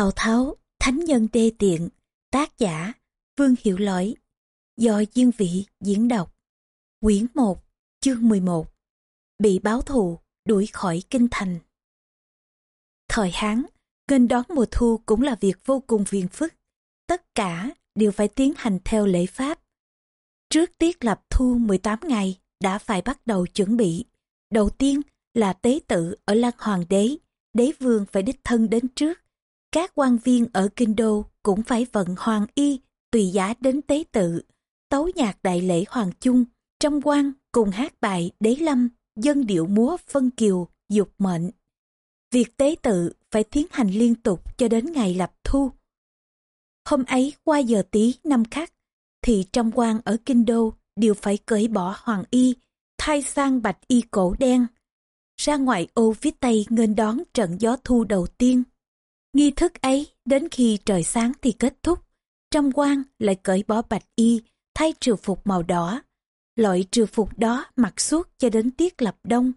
Tào Tháo, Thánh Nhân Đê Tiện, tác giả, Vương Hiệu Lỗi, do Diên Vị diễn đọc. Quyển 1, chương 11, bị báo thù, đuổi khỏi kinh thành. Thời Hán, nghênh đón mùa thu cũng là việc vô cùng phiền phức. Tất cả đều phải tiến hành theo lễ pháp. Trước tiết lập thu 18 ngày, đã phải bắt đầu chuẩn bị. Đầu tiên là tế tự ở lan Hoàng đế, đế vương phải đích thân đến trước các quan viên ở kinh đô cũng phải vận hoàng y tùy giá đến tế tự, tấu nhạc đại lễ hoàng chung, trong quan cùng hát bài đế lâm, dân điệu múa phân kiều, dục mệnh. Việc tế tự phải tiến hành liên tục cho đến ngày lập thu. Hôm ấy qua giờ tí năm khắc, thì trong quan ở kinh đô đều phải cởi bỏ hoàng y, thay sang bạch y cổ đen. Ra ngoài ô phía tây nghênh đón trận gió thu đầu tiên. Nghi thức ấy đến khi trời sáng thì kết thúc. Trong quan lại cởi bỏ bạch y, thay triều phục màu đỏ. Loại triều phục đó mặc suốt cho đến tiết lập đông.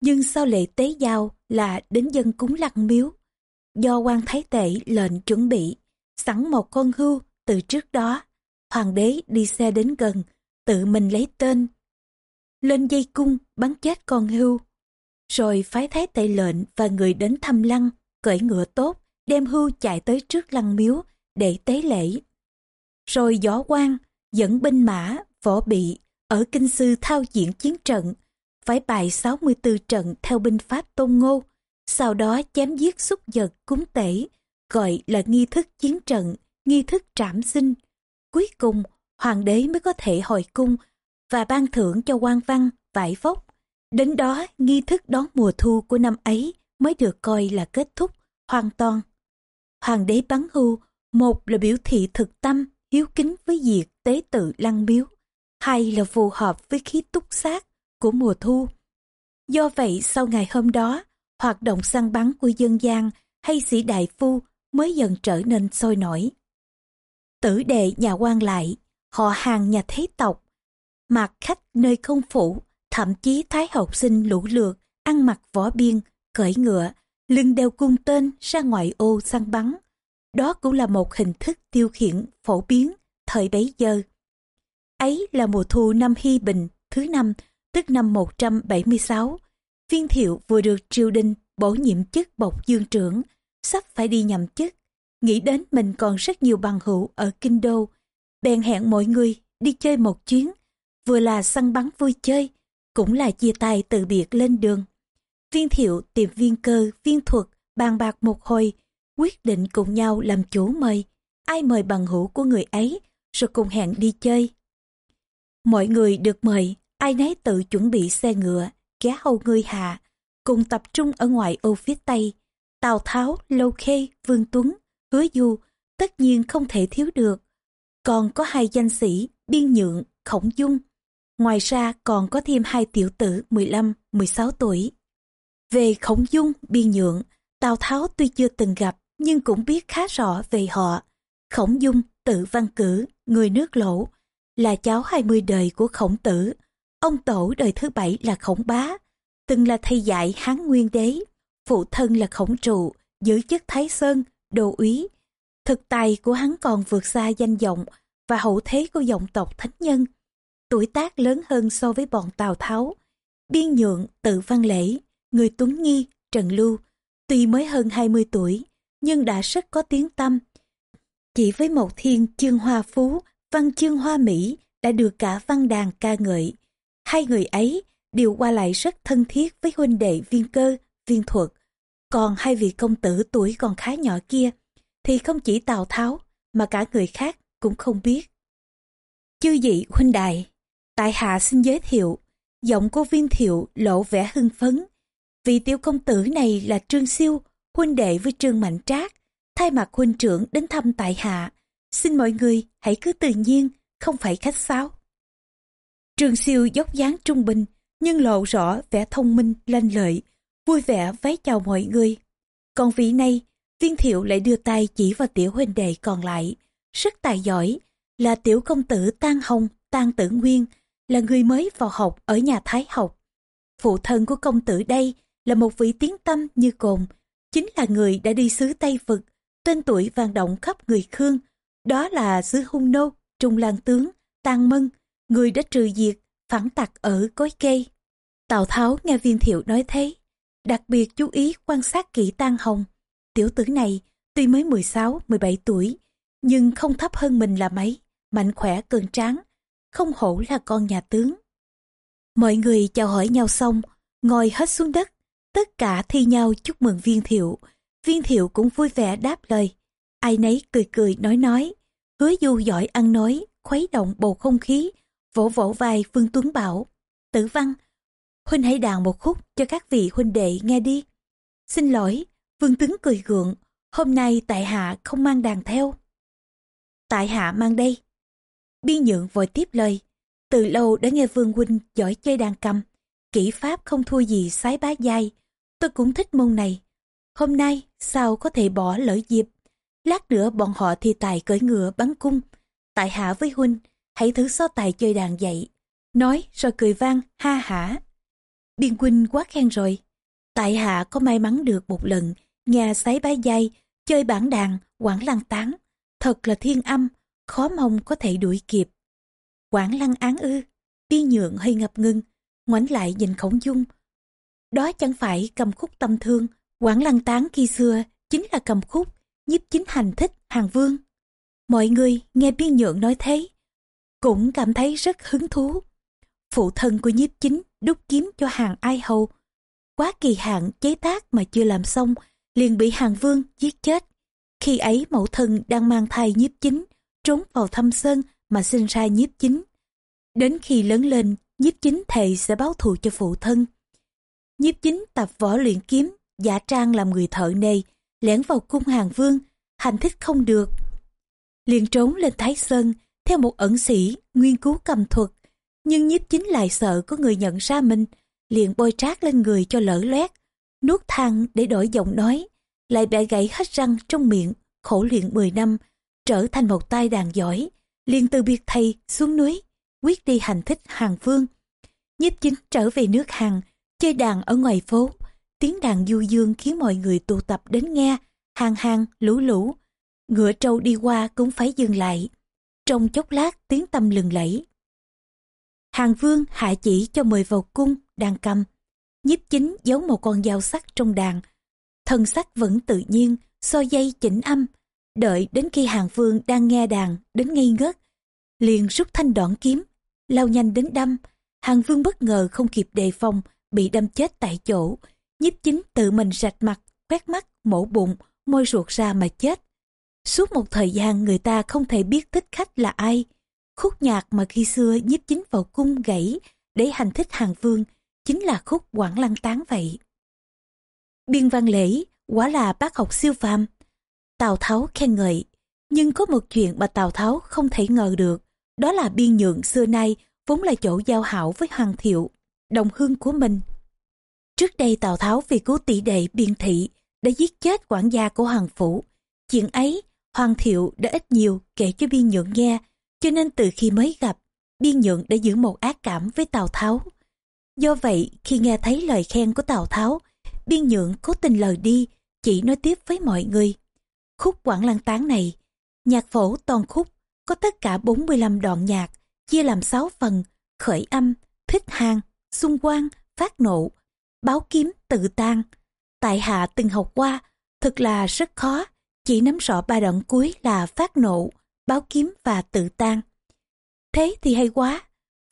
Nhưng sau lễ tế giao là đến dân cúng lăng miếu. Do quan thái tệ lệnh chuẩn bị, sẵn một con hưu từ trước đó. Hoàng đế đi xe đến gần, tự mình lấy tên. Lên dây cung bắn chết con hưu. Rồi phái thái tệ lệnh và người đến thăm lăng cởi ngựa tốt, đem hưu chạy tới trước lăng miếu để tế lễ. Rồi gió quan dẫn binh mã, võ bị ở kinh sư thao diễn chiến trận, phải bài 64 trận theo binh pháp tôn ngô, sau đó chém giết xúc vật cúng tể, gọi là nghi thức chiến trận, nghi thức trảm sinh. Cuối cùng, hoàng đế mới có thể hồi cung và ban thưởng cho quan văn, vải vóc. Đến đó, nghi thức đón mùa thu của năm ấy mới được coi là kết thúc hoàn toàn. Hoàng đế bắn hưu, một là biểu thị thực tâm, hiếu kính với việc tế tự lăng miếu, hai là phù hợp với khí túc sát của mùa thu. Do vậy sau ngày hôm đó, hoạt động săn bắn của dân gian hay sĩ đại phu mới dần trở nên sôi nổi. Tử đệ nhà quan lại, họ hàng nhà thế tộc, mặc khách nơi không phủ, thậm chí thái học sinh lũ lượt, ăn mặc võ biên, cởi ngựa, lưng đeo cung tên ra ngoài ô săn bắn. Đó cũng là một hình thức tiêu khiển phổ biến thời bấy giờ. Ấy là mùa thu năm Hy Bình thứ năm, tức năm 176. Viên thiệu vừa được triều đình bổ nhiệm chức bộc dương trưởng, sắp phải đi nhậm chức. Nghĩ đến mình còn rất nhiều bằng hữu ở Kinh Đô. Bèn hẹn mọi người đi chơi một chuyến, vừa là săn bắn vui chơi, cũng là chia tay từ biệt lên đường. Viên thiệu tìm viên cơ, viên thuật, bàn bạc một hồi, quyết định cùng nhau làm chủ mời. Ai mời bằng hữu của người ấy, rồi cùng hẹn đi chơi. Mọi người được mời, ai nấy tự chuẩn bị xe ngựa, ghé hầu người hạ, cùng tập trung ở ngoài ô phía Tây. Tào Tháo, Lâu Khê, Vương Tuấn, Hứa Du, tất nhiên không thể thiếu được. Còn có hai danh sĩ, Biên Nhượng, Khổng Dung. Ngoài ra còn có thêm hai tiểu tử 15-16 tuổi. Về khổng dung, biên nhượng, Tào Tháo tuy chưa từng gặp nhưng cũng biết khá rõ về họ. Khổng dung, tự văn cử, người nước lỗ, là cháu 20 đời của khổng tử. Ông tổ đời thứ bảy là khổng bá, từng là thầy dạy Hán Nguyên Đế. Phụ thân là khổng trụ, giữ chức Thái Sơn, đồ úy. Thực tài của hắn còn vượt xa danh vọng và hậu thế của dòng tộc thánh nhân. Tuổi tác lớn hơn so với bọn Tào Tháo. Biên nhượng, tự văn lễ, người Tuấn Nghi, Trần Lưu, tuy mới hơn 20 tuổi, nhưng đã rất có tiếng tâm. Chỉ với một thiên chương hoa phú, văn chương hoa Mỹ đã được cả văn đàn ca ngợi. Hai người ấy đều qua lại rất thân thiết với huynh đệ viên cơ, viên thuật. Còn hai vị công tử tuổi còn khá nhỏ kia, thì không chỉ Tào Tháo, mà cả người khác cũng không biết. Chư dị huynh đại, tại hạ xin giới thiệu, giọng của viên thiệu lộ vẻ hưng phấn, Vị tiểu công tử này là Trương Siêu, huynh đệ với Trương Mạnh Trác, thay mặt huynh trưởng đến thăm tại hạ. Xin mọi người hãy cứ tự nhiên, không phải khách sáo. Trương Siêu dốc dáng trung bình, nhưng lộ rõ vẻ thông minh, lanh lợi, vui vẻ vái chào mọi người. Còn vị này, viên thiệu lại đưa tay chỉ vào tiểu huynh đệ còn lại, rất tài giỏi, là tiểu công tử Tan Hồng, Tan Tử Nguyên, là người mới vào học ở nhà Thái học. Phụ thân của công tử đây là một vị tiếng tâm như cồn, chính là người đã đi xứ Tây Phật, tên tuổi vang động khắp người Khương, đó là sứ hung nô, trung Lan tướng, tang mân, người đã trừ diệt, phản tặc ở cối cây. Tào Tháo nghe viên thiệu nói thế, đặc biệt chú ý quan sát kỹ tang hồng. Tiểu tử này tuy mới 16, 17 tuổi, nhưng không thấp hơn mình là mấy, mạnh khỏe cường tráng, không hổ là con nhà tướng. Mọi người chào hỏi nhau xong, ngồi hết xuống đất, tất cả thi nhau chúc mừng viên thiệu. Viên thiệu cũng vui vẻ đáp lời, ai nấy cười cười nói nói, hứa du giỏi ăn nói, khuấy động bầu không khí, vỗ vỗ vai Phương Tuấn bảo, tử văn, huynh hãy đàn một khúc cho các vị huynh đệ nghe đi. Xin lỗi, Vương Tuấn cười gượng, hôm nay tại hạ không mang đàn theo. Tại hạ mang đây. Biên nhượng vội tiếp lời, từ lâu đã nghe Vương Huynh giỏi chơi đàn cầm, kỹ pháp không thua gì sái bá dai, tôi cũng thích môn này. Hôm nay sao có thể bỏ lỡ dịp, lát nữa bọn họ thi tài cởi ngựa bắn cung, tại hạ với Huynh, hãy thử so tài chơi đàn dậy. Nói rồi cười vang, ha hả. Biên huynh quá khen rồi. Tại hạ có may mắn được một lần, nhà sái bái dai, chơi bản đàn, quảng lăng tán. Thật là thiên âm, khó mong có thể đuổi kịp. Quảng lăng án ư, biên nhượng hơi ngập ngưng, ngoảnh lại nhìn khổng dung. Đó chẳng phải cầm khúc tâm thương, quảng lăng tán khi xưa chính là cầm khúc, nhiếp chính hành thích hàng vương. Mọi người nghe biên nhượng nói thế, cũng cảm thấy rất hứng thú. Phụ thân của nhiếp chính đúc kiếm cho hàng ai hầu. Quá kỳ hạn chế tác mà chưa làm xong, liền bị hàng vương giết chết. Khi ấy mẫu thân đang mang thai nhiếp chính, trốn vào thâm sơn mà sinh ra nhiếp chính. Đến khi lớn lên, nhiếp chính thầy sẽ báo thù cho phụ thân. Nhiếp chính tập võ luyện kiếm, giả trang làm người thợ nề, lẻn vào cung hàng vương, hành thích không được. liền trốn lên Thái Sơn, theo một ẩn sĩ, nghiên cứu cầm thuật. Nhưng nhiếp chính lại sợ có người nhận ra mình, liền bôi trát lên người cho lỡ loét, nuốt than để đổi giọng nói, lại bẻ gãy hết răng trong miệng, khổ luyện 10 năm, trở thành một tai đàn giỏi, liền từ biệt thầy xuống núi, quyết đi hành thích hàng vương. Nhiếp chính trở về nước hàng, chơi đàn ở ngoài phố, tiếng đàn du dương khiến mọi người tụ tập đến nghe, hàng hàng, lũ lũ. Ngựa trâu đi qua cũng phải dừng lại. Trong chốc lát tiếng tâm lừng lẫy. Hàng vương hạ chỉ cho mời vào cung, đàn cầm. Nhiếp chính giấu một con dao sắc trong đàn. Thân sắc vẫn tự nhiên, so dây chỉnh âm. Đợi đến khi hàng vương đang nghe đàn, đến ngây ngất. Liền rút thanh đoạn kiếm, lao nhanh đến đâm. Hàng vương bất ngờ không kịp đề phòng, bị đâm chết tại chỗ. Nhiếp chính tự mình rạch mặt, quét mắt, mổ bụng, môi ruột ra mà chết. Suốt một thời gian người ta không thể biết thích khách là ai. Khúc nhạc mà khi xưa nhiếp chính vào cung gãy để hành thích hàng vương chính là khúc quảng lăng tán vậy. Biên văn lễ quả là bác học siêu phàm. Tào Tháo khen ngợi, nhưng có một chuyện mà Tào Tháo không thể ngờ được, đó là biên nhượng xưa nay vốn là chỗ giao hảo với Hoàng Thiệu, đồng hương của mình. Trước đây Tào Tháo vì cứu tỷ đệ biên thị đã giết chết quản gia của Hoàng Phủ. Chuyện ấy Hoàng thiệu đã ít nhiều kể cho biên nhượng nghe, cho nên từ khi mới gặp, biên nhượng đã giữ một ác cảm với Tào Tháo. Do vậy, khi nghe thấy lời khen của Tào Tháo, biên nhượng cố tình lời đi, chỉ nói tiếp với mọi người. Khúc Quảng Lăng Tán này, nhạc phổ toàn khúc, có tất cả 45 đoạn nhạc, chia làm 6 phần, khởi âm, thích hang xung quanh, phát nộ, báo kiếm, tự tan. Tại hạ từng học qua, thật là rất khó, chỉ nắm rõ ba đoạn cuối là phát nộ, báo kiếm và tự tan. Thế thì hay quá,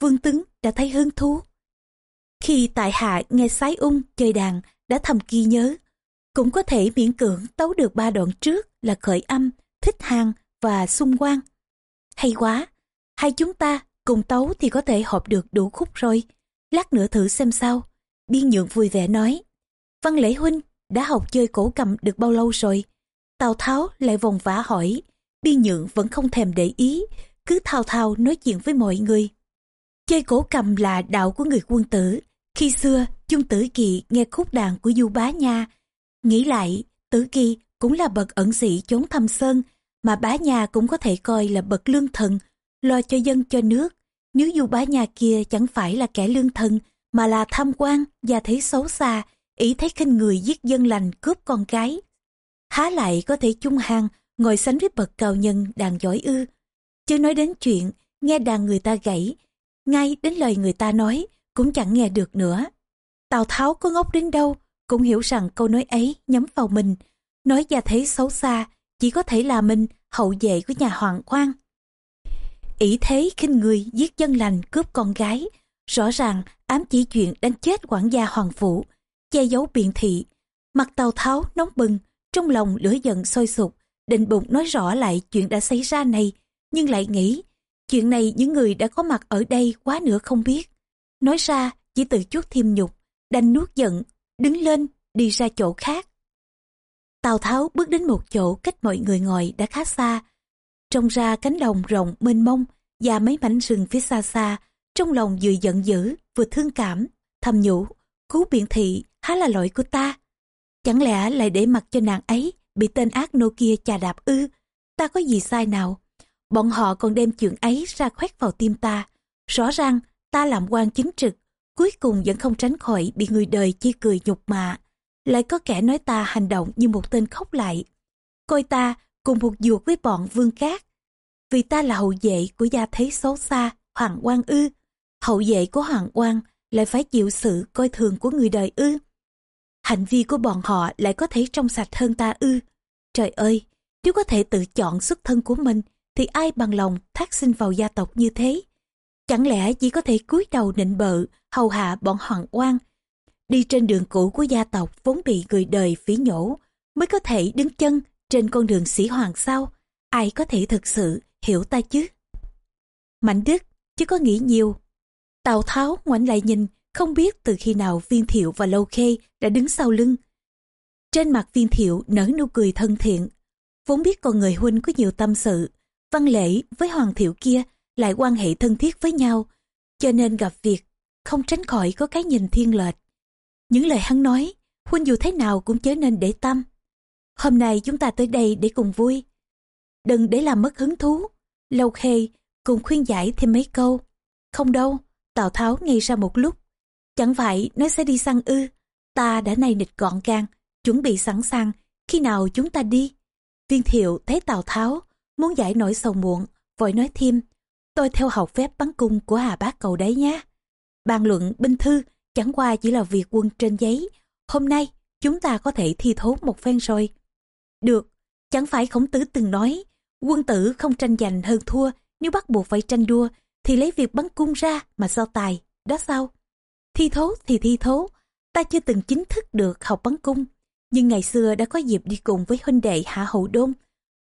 Vương tướng đã thấy hứng thú. Khi tại hạ nghe sái ung chơi đàn đã thầm ghi nhớ, cũng có thể miễn cưỡng tấu được ba đoạn trước là khởi âm, thích hàng và xung quang Hay quá, hai chúng ta cùng tấu thì có thể hợp được đủ khúc rồi. Lát nữa thử xem sao. Biên nhượng vui vẻ nói. Văn lễ huynh đã học chơi cổ cầm được bao lâu rồi? Tào Tháo lại vòng vã hỏi, biên nhượng vẫn không thèm để ý, cứ thao thao nói chuyện với mọi người. Chơi cổ cầm là đạo của người quân tử. Khi xưa, Chung Tử Kỳ nghe khúc đàn của Du Bá Nha. Nghĩ lại, Tử Kỳ cũng là bậc ẩn sĩ chốn thâm sơn, mà Bá Nha cũng có thể coi là bậc lương thần, lo cho dân cho nước. Nếu Du Bá nhà kia chẳng phải là kẻ lương thần, mà là tham quan, và thấy xấu xa, ý thấy khinh người giết dân lành cướp con gái, há lại có thể chung hàng ngồi sánh với bậc cao nhân đàn giỏi ư. Chứ nói đến chuyện, nghe đàn người ta gãy, ngay đến lời người ta nói, cũng chẳng nghe được nữa. Tào Tháo có ngốc đến đâu, cũng hiểu rằng câu nói ấy nhắm vào mình. Nói gia thế xấu xa, chỉ có thể là mình, hậu vệ của nhà Hoàng quan ỷ thế khinh người giết dân lành cướp con gái, rõ ràng ám chỉ chuyện đánh chết quản gia Hoàng Phủ, che giấu biện thị. Mặt Tào Tháo nóng bừng, trong lòng lửa giận sôi sục, định bụng nói rõ lại chuyện đã xảy ra này, nhưng lại nghĩ, chuyện này những người đã có mặt ở đây quá nữa không biết. Nói ra, chỉ tự chút thêm nhục, đành nuốt giận, đứng lên, đi ra chỗ khác. Tào Tháo bước đến một chỗ cách mọi người ngồi đã khá xa. Trông ra cánh đồng rộng mênh mông và mấy mảnh rừng phía xa xa, trong lòng vừa giận dữ, vừa thương cảm, thầm nhủ, cứu biện thị há là lỗi của ta. Chẳng lẽ lại để mặc cho nàng ấy bị tên ác nô kia chà đạp ư? Ta có gì sai nào? Bọn họ còn đem chuyện ấy ra khoét vào tim ta. Rõ ràng ta làm quan chính trực, cuối cùng vẫn không tránh khỏi bị người đời chi cười nhục mạ. Lại có kẻ nói ta hành động như một tên khóc lại. Coi ta cùng một ruột với bọn vương cát. Vì ta là hậu vệ của gia thế xấu xa, hoàng quan ư. Hậu vệ của hoàng quan lại phải chịu sự coi thường của người đời ư. Hành vi của bọn họ lại có thể trong sạch hơn ta ư. Trời ơi, nếu có thể tự chọn xuất thân của mình, thì ai bằng lòng thác sinh vào gia tộc như thế? Chẳng lẽ chỉ có thể cúi đầu nịnh bợ, hầu hạ bọn hoàng quan, đi trên đường cũ của gia tộc vốn bị người đời phỉ nhổ, mới có thể đứng chân trên con đường sĩ hoàng sao? Ai có thể thực sự hiểu ta chứ? Mạnh Đức chứ có nghĩ nhiều. Tào Tháo ngoảnh lại nhìn, không biết từ khi nào viên thiệu và lâu khê đã đứng sau lưng. Trên mặt viên thiệu nở nụ cười thân thiện, vốn biết con người huynh có nhiều tâm sự, văn lễ với hoàng thiệu kia lại quan hệ thân thiết với nhau, cho nên gặp việc không tránh khỏi có cái nhìn thiên lệch. Những lời hắn nói, huynh dù thế nào cũng chớ nên để tâm. Hôm nay chúng ta tới đây để cùng vui. Đừng để làm mất hứng thú. Lâu khê cùng khuyên giải thêm mấy câu. Không đâu, Tào Tháo ngay ra một lúc. Chẳng phải nó sẽ đi săn ư. Ta đã nay nịch gọn gàng, chuẩn bị sẵn sàng. Khi nào chúng ta đi? Viên thiệu thấy Tào Tháo muốn giải nỗi sầu muộn, vội nói thêm. Tôi theo học phép bắn cung của Hà Bác cầu đấy nhé. Bàn luận binh thư chẳng qua chỉ là việc quân trên giấy. Hôm nay chúng ta có thể thi thố một phen rồi. Được, chẳng phải khổng tử từng nói quân tử không tranh giành hơn thua nếu bắt buộc phải tranh đua thì lấy việc bắn cung ra mà so tài, đó sao? Thi thố thì thi thố, ta chưa từng chính thức được học bắn cung, nhưng ngày xưa đã có dịp đi cùng với huynh đệ Hạ Hậu Đôn,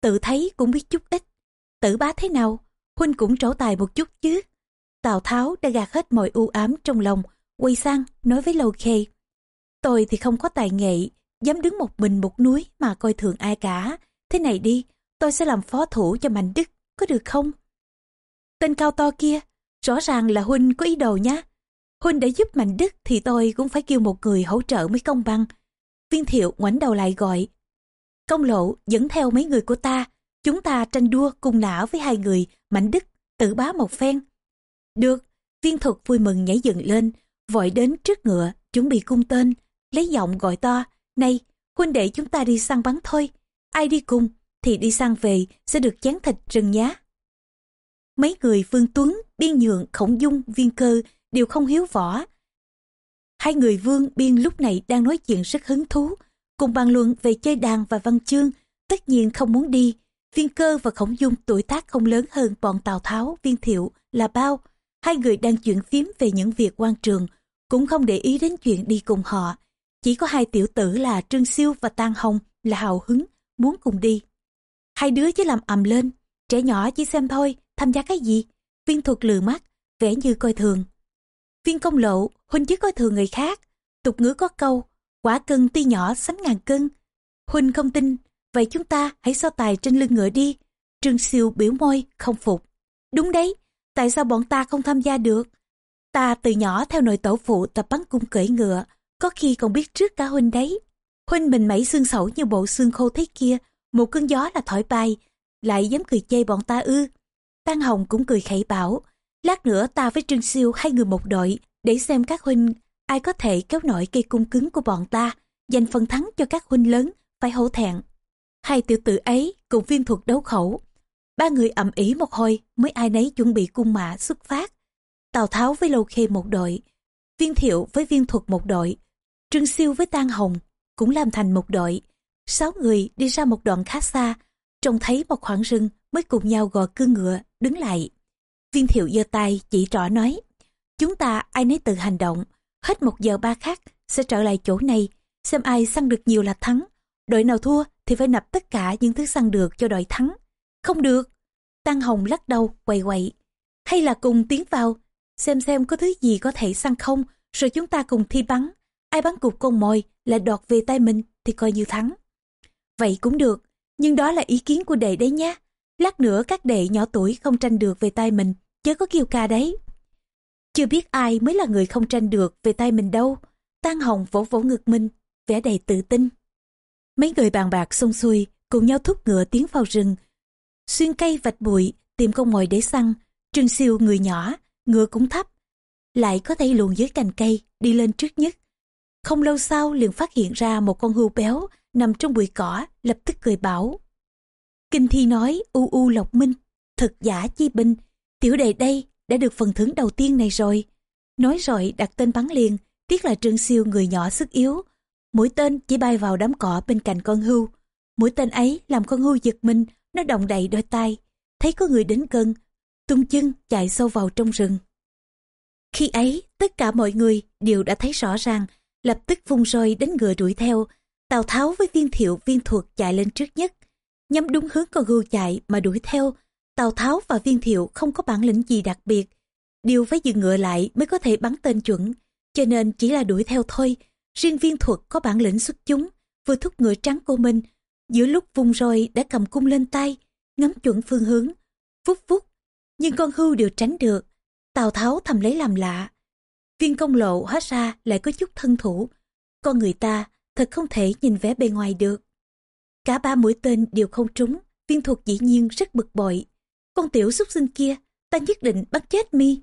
tự thấy cũng biết chút ít. Tử bá thế nào, huynh cũng trổ tài một chút chứ. Tào Tháo đã gạt hết mọi u ám trong lòng, quay sang nói với Lâu Khê. Tôi thì không có tài nghệ, dám đứng một mình một núi mà coi thường ai cả. Thế này đi, tôi sẽ làm phó thủ cho Mạnh Đức, có được không? Tên cao to kia, rõ ràng là Huynh có ý đồ nhá. Huynh đã giúp Mạnh Đức thì tôi cũng phải kêu một người hỗ trợ mới công bằng. Viên thiệu ngoảnh đầu lại gọi. Công lộ dẫn theo mấy người của ta, chúng ta tranh đua cùng nã với hai người, Mạnh Đức, tự bá một phen. Được, viên thuật vui mừng nhảy dựng lên, vội đến trước ngựa, chuẩn bị cung tên, lấy giọng gọi to, này, huynh đệ chúng ta đi săn bắn thôi, ai đi cùng thì đi săn về sẽ được chén thịt rừng nhá. Mấy người vương Tuấn, Biên Nhượng, Khổng Dung, Viên Cơ đều không hiếu võ. Hai người Vương Biên lúc này đang nói chuyện rất hứng thú, cùng bàn luận về chơi đàn và văn chương, tất nhiên không muốn đi. Viên Cơ và Khổng Dung tuổi tác không lớn hơn bọn Tào Tháo, Viên Thiệu là bao. Hai người đang chuyện phím về những việc quan trường, cũng không để ý đến chuyện đi cùng họ. Chỉ có hai tiểu tử là Trương Siêu và Tang Hồng là hào hứng, muốn cùng đi. Hai đứa chỉ làm ầm lên, trẻ nhỏ chỉ xem thôi, tham gia cái gì? Viên thuật lừa mắt, vẻ như coi thường. Viên công lộ, huynh chứ coi thường người khác. Tục ngữ có câu, quả cân tuy nhỏ sánh ngàn cân. Huynh không tin, vậy chúng ta hãy so tài trên lưng ngựa đi. Trương siêu biểu môi, không phục. Đúng đấy, tại sao bọn ta không tham gia được? Ta từ nhỏ theo nội tổ phụ tập bắn cung cưỡi ngựa, có khi còn biết trước cả huynh đấy. Huynh mình mẩy xương sẩu như bộ xương khô thế kia, một cơn gió là thổi bay, lại dám cười chê bọn ta ư. Tăng Hồng cũng cười khẩy bảo, lát nữa ta với Trương Siêu hai người một đội, để xem các huynh ai có thể kéo nổi cây cung cứng của bọn ta, giành phần thắng cho các huynh lớn, phải hổ thẹn. hai tiểu tử ấy cùng viên thuật đấu khẩu. Ba người ầm ĩ một hồi mới ai nấy chuẩn bị cung mã xuất phát. Tào Tháo với Lâu Khê một đội, viên thiệu với viên thuật một đội, Trương Siêu với Tang Hồng cũng làm thành một đội. Sáu người đi ra một đoạn khá xa, trông thấy một khoảng rừng mới cùng nhau gò cương ngựa, đứng lại. Viên thiệu giơ tay chỉ trỏ nói, chúng ta ai nấy tự hành động, hết một giờ ba khắc sẽ trở lại chỗ này, xem ai săn được nhiều là thắng. Đội nào thua thì phải nập tất cả những thứ săn được cho đội thắng. Không được. Tăng Hồng lắc đầu, quầy quậy. Hay là cùng tiến vào, xem xem có thứ gì có thể săn không, rồi chúng ta cùng thi bắn. Ai bắn cục con mồi là đọt về tay mình thì coi như thắng. Vậy cũng được, nhưng đó là ý kiến của đệ đấy nhé. Lát nữa các đệ nhỏ tuổi không tranh được về tay mình, chớ có kêu ca đấy. Chưa biết ai mới là người không tranh được về tay mình đâu. Tan Hồng vỗ vỗ ngực mình, vẻ đầy tự tin. Mấy người bàn bạc xông xuôi, cùng nhau thúc ngựa tiến vào rừng. Xuyên cây vạch bụi, tìm con mồi để săn. Trương siêu người nhỏ, ngựa cũng thấp. Lại có thể luồn dưới cành cây, đi lên trước nhất. Không lâu sau liền phát hiện ra một con hươu béo nằm trong bụi cỏ, lập tức cười bảo. Kinh thi nói u u lộc minh, thật giả chi binh, tiểu đệ đây đã được phần thưởng đầu tiên này rồi. Nói rồi đặt tên bắn liền, tiếc là Trương Siêu người nhỏ sức yếu. Mũi tên chỉ bay vào đám cỏ bên cạnh con hưu. Mũi tên ấy làm con hưu giật mình, nó động đậy đôi tay. Thấy có người đến gần, tung chân chạy sâu vào trong rừng. Khi ấy, tất cả mọi người đều đã thấy rõ ràng, lập tức vung roi đánh ngựa đuổi theo. Tào Tháo với viên thiệu viên thuật chạy lên trước nhất, nhắm đúng hướng con hưu chạy mà đuổi theo, Tào Tháo và Viên Thiệu không có bản lĩnh gì đặc biệt. Điều phải dừng ngựa lại mới có thể bắn tên chuẩn, cho nên chỉ là đuổi theo thôi. Riêng viên thuật có bản lĩnh xuất chúng, vừa thúc ngựa trắng của mình, giữa lúc vùng roi đã cầm cung lên tay, ngắm chuẩn phương hướng, phút phút. Nhưng con hưu đều tránh được, Tào Tháo thầm lấy làm lạ. Viên công lộ hóa ra lại có chút thân thủ, con người ta thật không thể nhìn vẻ bề ngoài được. Cả ba mũi tên đều không trúng, viên thuật dĩ nhiên rất bực bội. Con tiểu xúc sinh kia ta nhất định bắt chết mi.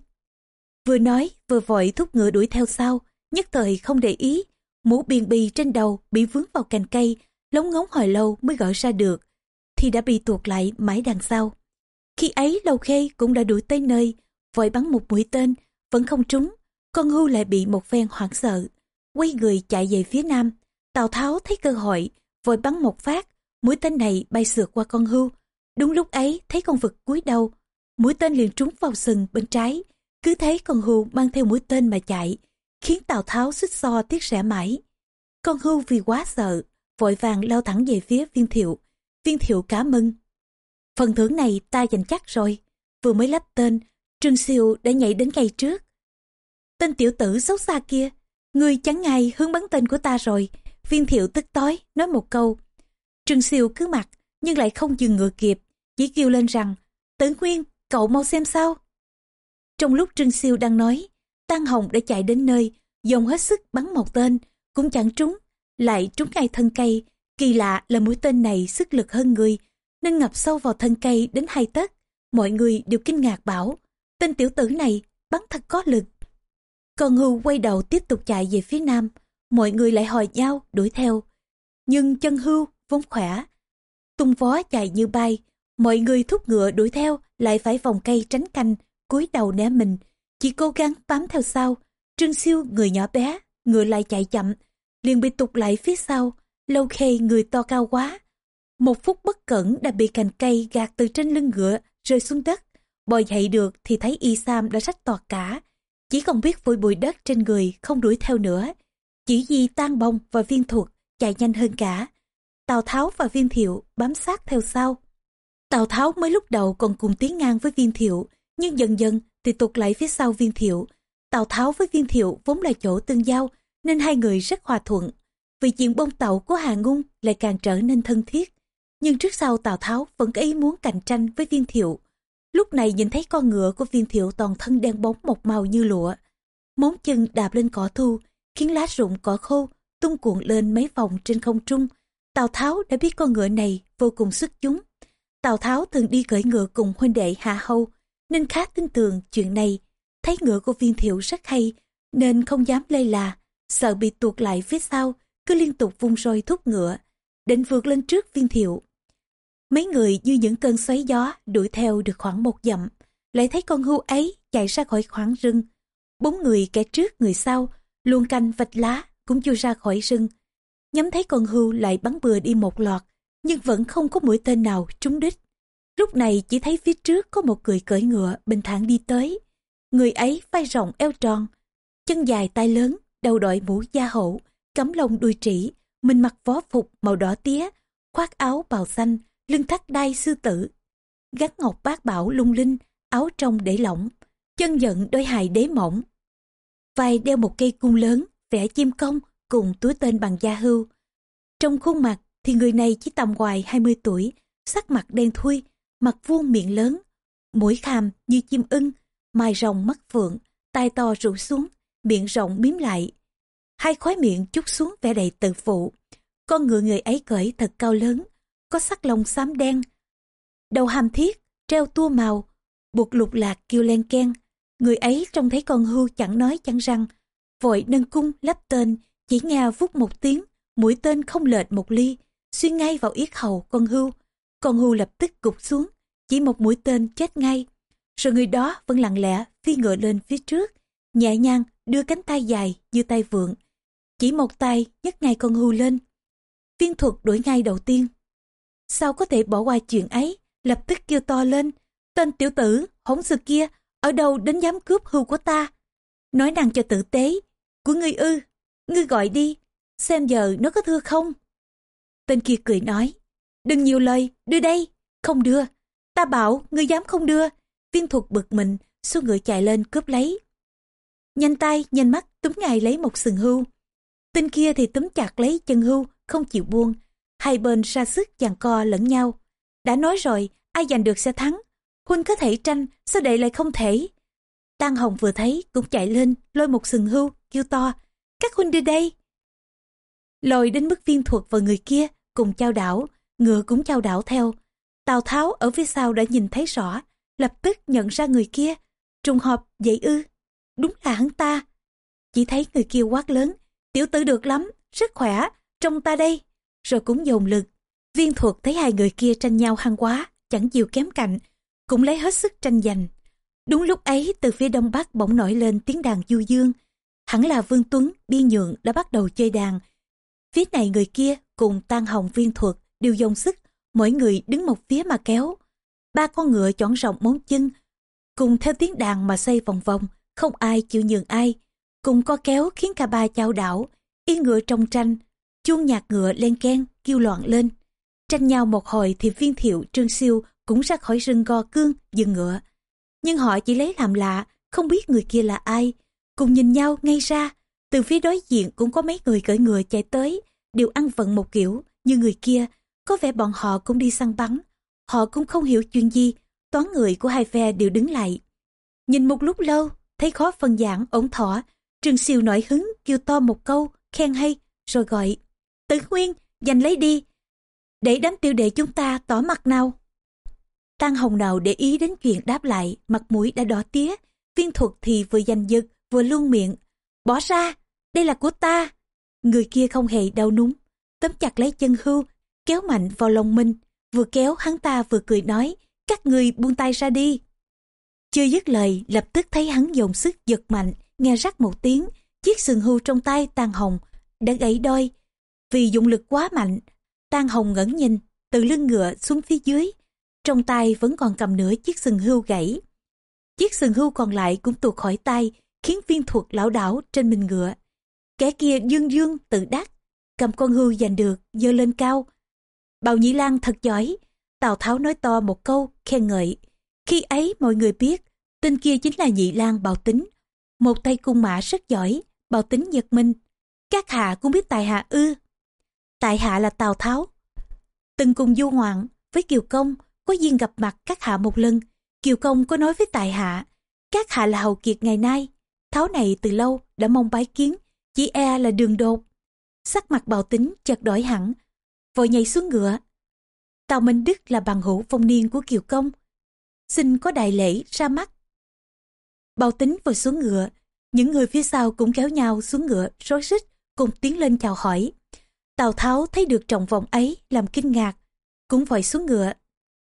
Vừa nói vừa vội thúc ngựa đuổi theo sau nhất thời không để ý. Mũ biền bì trên đầu bị vướng vào cành cây lóng ngóng hồi lâu mới gọi ra được thì đã bị tuột lại mãi đằng sau. Khi ấy lâu khê cũng đã đuổi tới nơi vội bắn một mũi tên vẫn không trúng con hưu lại bị một phen hoảng sợ quay người chạy về phía nam tào tháo thấy cơ hội vội bắn một phát mũi tên này bay sượt qua con hưu Đúng lúc ấy thấy con vật cúi đầu, mũi tên liền trúng vào sừng bên trái. Cứ thấy con hưu mang theo mũi tên mà chạy, khiến Tào Tháo xích so tiếc rẻ mãi. Con hưu vì quá sợ, vội vàng lao thẳng về phía viên thiệu. Viên thiệu cá mừng Phần thưởng này ta giành chắc rồi. Vừa mới lắp tên, Trương Siêu đã nhảy đến ngay trước. Tên tiểu tử xấu xa kia, người chẳng ngay hướng bắn tên của ta rồi. Viên thiệu tức tối, nói một câu. Trương Siêu cứ mặt, nhưng lại không dừng ngựa kịp, chỉ kêu lên rằng, Tử Nguyên, cậu mau xem sao. Trong lúc Trương Siêu đang nói, Tăng Hồng đã chạy đến nơi, dùng hết sức bắn một tên, cũng chẳng trúng, lại trúng ngay thân cây. Kỳ lạ là mũi tên này sức lực hơn người, nên ngập sâu vào thân cây đến hai tấc. Mọi người đều kinh ngạc bảo, tên tiểu tử này bắn thật có lực. Còn hưu quay đầu tiếp tục chạy về phía nam, mọi người lại hỏi nhau đuổi theo. Nhưng chân hưu vốn khỏe, tung vó chạy như bay, mọi người thúc ngựa đuổi theo lại phải vòng cây tránh canh, cúi đầu né mình, chỉ cố gắng bám theo sau. Trương siêu người nhỏ bé, ngựa lại chạy chậm, liền bị tụt lại phía sau, lâu khê người to cao quá. Một phút bất cẩn đã bị cành cây gạt từ trên lưng ngựa rơi xuống đất. Bò dậy được thì thấy y sam đã rách tọt cả, chỉ còn biết vội bụi đất trên người không đuổi theo nữa. Chỉ di tan bông và viên thuật chạy nhanh hơn cả. Tào Tháo và Viên Thiệu bám sát theo sau. Tào Tháo mới lúc đầu còn cùng tiến ngang với Viên Thiệu, nhưng dần dần thì tụt lại phía sau Viên Thiệu. Tào Tháo với Viên Thiệu vốn là chỗ tương giao, nên hai người rất hòa thuận. Vì chuyện bông tàu của Hà Ngung lại càng trở nên thân thiết. Nhưng trước sau Tào Tháo vẫn có ý muốn cạnh tranh với Viên Thiệu. Lúc này nhìn thấy con ngựa của Viên Thiệu toàn thân đen bóng một màu như lụa. Móng chân đạp lên cỏ thu, khiến lá rụng cỏ khô tung cuộn lên mấy vòng trên không trung, Tào Tháo đã biết con ngựa này vô cùng xuất chúng. Tào Tháo thường đi cưỡi ngựa cùng huynh đệ Hạ Hâu, nên khá tin tưởng chuyện này. Thấy ngựa của viên thiệu rất hay, nên không dám lây là, sợ bị tuột lại phía sau, cứ liên tục vung roi thúc ngựa, định vượt lên trước viên thiệu. Mấy người như những cơn xoáy gió đuổi theo được khoảng một dặm, lại thấy con hưu ấy chạy ra khỏi khoảng rừng. Bốn người kẻ trước người sau, luôn canh vạch lá cũng chui ra khỏi rừng. Nhắm thấy con hưu lại bắn bừa đi một loạt, nhưng vẫn không có mũi tên nào trúng đích. Lúc này chỉ thấy phía trước có một người cưỡi ngựa bình thản đi tới. Người ấy vai rộng eo tròn, chân dài tay lớn, đầu đội mũ da hổ, cắm lông đuôi trĩ, mình mặc vó phục màu đỏ tía, khoác áo bào xanh, lưng thắt đai sư tử. gắt ngọc bát bảo lung linh, áo trong để lỏng, chân giận đôi hài đế mỏng. Vai đeo một cây cung lớn, vẽ chim công cùng túi tên bằng da hưu. Trong khuôn mặt thì người này chỉ tầm ngoài 20 tuổi, sắc mặt đen thui, mặt vuông miệng lớn, mũi khàm như chim ưng, mài rồng mắt phượng, tai to rủ xuống, miệng rộng miếm lại. Hai khói miệng chút xuống vẻ đầy tự phụ. Con ngựa người ấy cởi thật cao lớn, có sắc lông xám đen. Đầu hàm thiết, treo tua màu, buộc lục lạc kêu len ken. Người ấy trông thấy con hưu chẳng nói chẳng răng, vội nâng cung lắp tên, chỉ nghe vút một tiếng, mũi tên không lệch một ly, xuyên ngay vào yết hầu con hưu. Con hưu lập tức gục xuống, chỉ một mũi tên chết ngay. Rồi người đó vẫn lặng lẽ phi ngựa lên phía trước, nhẹ nhàng đưa cánh tay dài như tay vượng. Chỉ một tay nhấc ngay con hưu lên. Viên thuật đuổi ngay đầu tiên. Sao có thể bỏ qua chuyện ấy, lập tức kêu to lên. Tên tiểu tử, hỗn sự kia, ở đâu đến dám cướp hưu của ta? Nói năng cho tử tế, của ngươi ư, ngươi gọi đi, xem giờ nó có thưa không? Tên kia cười nói, đừng nhiều lời, đưa đây, không đưa. Ta bảo, ngươi dám không đưa. Viên thuật bực mình, xu ngựa chạy lên cướp lấy. Nhanh tay, nhanh mắt, túm ngài lấy một sừng hưu. Tên kia thì túm chặt lấy chân hưu, không chịu buông. Hai bên ra sức giằng co lẫn nhau. Đã nói rồi, ai giành được sẽ thắng. Huynh có thể tranh, sao đệ lại không thể? Tăng Hồng vừa thấy cũng chạy lên, lôi một sừng hưu, kêu to. Các huynh đưa đây. Lôi đến mức viên thuật và người kia cùng trao đảo, ngựa cũng trao đảo theo. Tào Tháo ở phía sau đã nhìn thấy rõ, lập tức nhận ra người kia. Trùng hợp vậy ư, đúng là hắn ta. Chỉ thấy người kia quát lớn, tiểu tử được lắm, rất khỏe, trong ta đây. Rồi cũng dồn lực. Viên thuật thấy hai người kia tranh nhau hăng quá, chẳng chịu kém cạnh, cũng lấy hết sức tranh giành. Đúng lúc ấy từ phía đông bắc bỗng nổi lên tiếng đàn du dương. Hẳn là Vương Tuấn, Biên Nhượng đã bắt đầu chơi đàn. Phía này người kia cùng tan hồng viên thuật đều dồn sức, mỗi người đứng một phía mà kéo. Ba con ngựa chọn rộng móng chân, cùng theo tiếng đàn mà xoay vòng vòng, không ai chịu nhường ai. Cùng co kéo khiến cả ba chao đảo, yên ngựa trong tranh, chuông nhạc ngựa len keng kêu loạn lên. Tranh nhau một hồi thì viên thiệu trương siêu cũng ra khỏi rừng gò cương, dừng ngựa. Nhưng họ chỉ lấy làm lạ, không biết người kia là ai. Cùng nhìn nhau ngay ra, từ phía đối diện cũng có mấy người cởi ngựa chạy tới, đều ăn vận một kiểu, như người kia, có vẻ bọn họ cũng đi săn bắn. Họ cũng không hiểu chuyện gì, toán người của hai phe đều đứng lại. Nhìn một lúc lâu, thấy khó phân giảng ổn thỏa, Trương Siêu nổi hứng kêu to một câu, khen hay, rồi gọi. Tử Nguyên, giành lấy đi, để đám tiêu đệ chúng ta tỏ mặt nào. Tăng Hồng nào để ý đến chuyện đáp lại, mặt mũi đã đỏ tía, viên thuật thì vừa giành giật, vừa luôn miệng. Bỏ ra, đây là của ta. Người kia không hề đau núng, tóm chặt lấy chân hưu, kéo mạnh vào lòng mình, vừa kéo hắn ta vừa cười nói, các người buông tay ra đi. Chưa dứt lời, lập tức thấy hắn dồn sức giật mạnh, nghe rắc một tiếng, chiếc sừng hưu trong tay tang Hồng đã gãy đôi. Vì dụng lực quá mạnh, tang Hồng ngẩn nhìn, từ lưng ngựa xuống phía dưới, trong tay vẫn còn cầm nửa chiếc sừng hưu gãy. Chiếc sừng hưu còn lại cũng tuột khỏi tay, khiến viên thuật lão đảo trên mình ngựa. Kẻ kia dương dương tự đắc, cầm con hưu giành được, giơ lên cao. Bào Nhĩ Lan thật giỏi, Tào Tháo nói to một câu, khen ngợi. Khi ấy mọi người biết, tên kia chính là Nhị Lan Bào Tính. Một tay cung mã rất giỏi, Bào Tính giật minh. Các hạ cũng biết tài hạ ư. Tại hạ là Tào Tháo. Từng cùng du ngoạn với Kiều Công, có duyên gặp mặt các hạ một lần. Kiều Công có nói với tại hạ, các hạ là hầu kiệt ngày nay. Tháo này từ lâu đã mong bái kiến, chỉ e là đường đột. Sắc mặt bào tính chợt đổi hẳn, vội nhảy xuống ngựa. Tào Minh Đức là bằng hữu phong niên của Kiều Công. Xin có đại lễ ra mắt. Bào tính vừa xuống ngựa, những người phía sau cũng kéo nhau xuống ngựa rối rít cùng tiến lên chào hỏi. Tào Tháo thấy được trọng vòng ấy làm kinh ngạc, cũng vội xuống ngựa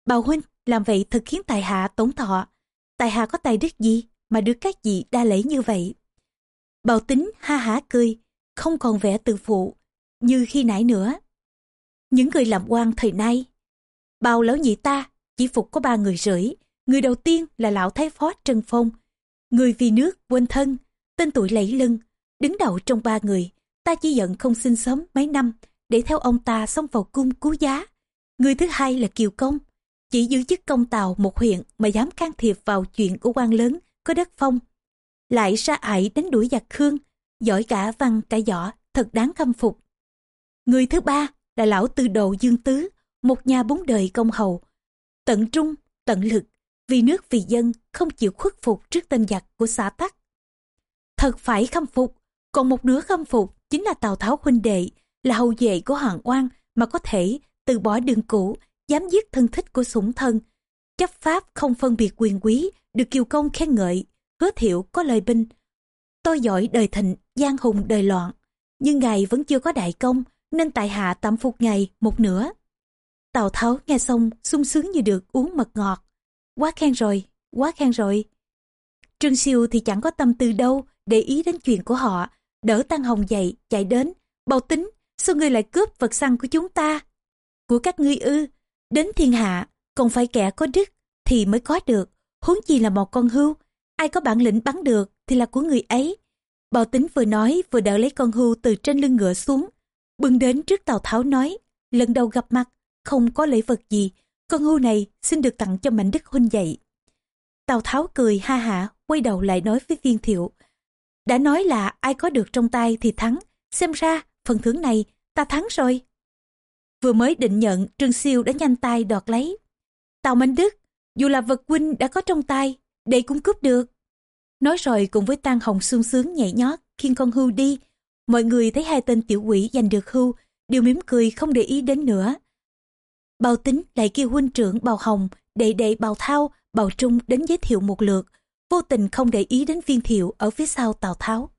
Bào huynh làm vậy thật khiến tài hạ tổn thọ. Tài hạ có tài đức gì mà được các vị đa lễ như vậy? Bào tính ha hả cười, không còn vẻ tự phụ như khi nãy nữa. Những người làm quan thời nay, bào lão nhị ta chỉ phục có ba người rưỡi. Người đầu tiên là lão thái phó Trần Phong, người vì nước quên thân, tên tuổi lẫy lưng, đứng đầu trong ba người. Ta chỉ giận không sinh sớm mấy năm để theo ông ta xông vào cung cứu giá. Người thứ hai là Kiều Công, chỉ giữ chức công tàu một huyện mà dám can thiệp vào chuyện của quan lớn có đất phong. Lại ra ải đánh đuổi giặc khương, giỏi cả văn cả võ, thật đáng khâm phục. Người thứ ba là lão tư đồ Dương Tứ, một nhà bốn đời công hầu. Tận trung, tận lực, vì nước vì dân không chịu khuất phục trước tên giặc của xã Tắc. Thật phải khâm phục, còn một nửa khâm phục chính là Tào Tháo huynh đệ, là hậu vệ của Hoàng Oan mà có thể từ bỏ đường cũ, dám giết thân thích của sủng thân. Chấp pháp không phân biệt quyền quý, được kiều công khen ngợi, hứa thiệu có lời binh. Tôi giỏi đời thịnh, giang hùng đời loạn, nhưng ngài vẫn chưa có đại công, nên tại hạ tạm phục ngài một nửa. Tào Tháo nghe xong sung sướng như được uống mật ngọt. Quá khen rồi, quá khen rồi. Trương Siêu thì chẳng có tâm tư đâu để ý đến chuyện của họ, đỡ Tăng Hồng dậy, chạy đến, bầu tính, sao ngươi lại cướp vật săn của chúng ta? Của các ngươi ư, đến thiên hạ, còn phải kẻ có đức thì mới có được, huống chi là một con hưu, ai có bản lĩnh bắn được thì là của người ấy. Bào tính vừa nói vừa đỡ lấy con hưu từ trên lưng ngựa xuống, bưng đến trước Tào Tháo nói, lần đầu gặp mặt, không có lễ vật gì, con hưu này xin được tặng cho Mạnh Đức huynh dậy. Tào Tháo cười ha hả, quay đầu lại nói với viên thiệu. Đã nói là ai có được trong tay thì thắng, xem ra phần thưởng này ta thắng rồi. Vừa mới định nhận, Trương Siêu đã nhanh tay đoạt lấy. Tào Mạnh Đức, dù là vật huynh đã có trong tay, đây cũng cướp được. Nói rồi cùng với tang hồng sung sướng nhảy nhót, khiêng con hưu đi. Mọi người thấy hai tên tiểu quỷ giành được hưu, đều mỉm cười không để ý đến nữa. Bào tính lại kêu huynh trưởng bào hồng, đệ đệ bào thao, bào trung đến giới thiệu một lượt, vô tình không để ý đến viên thiệu ở phía sau Tào Tháo.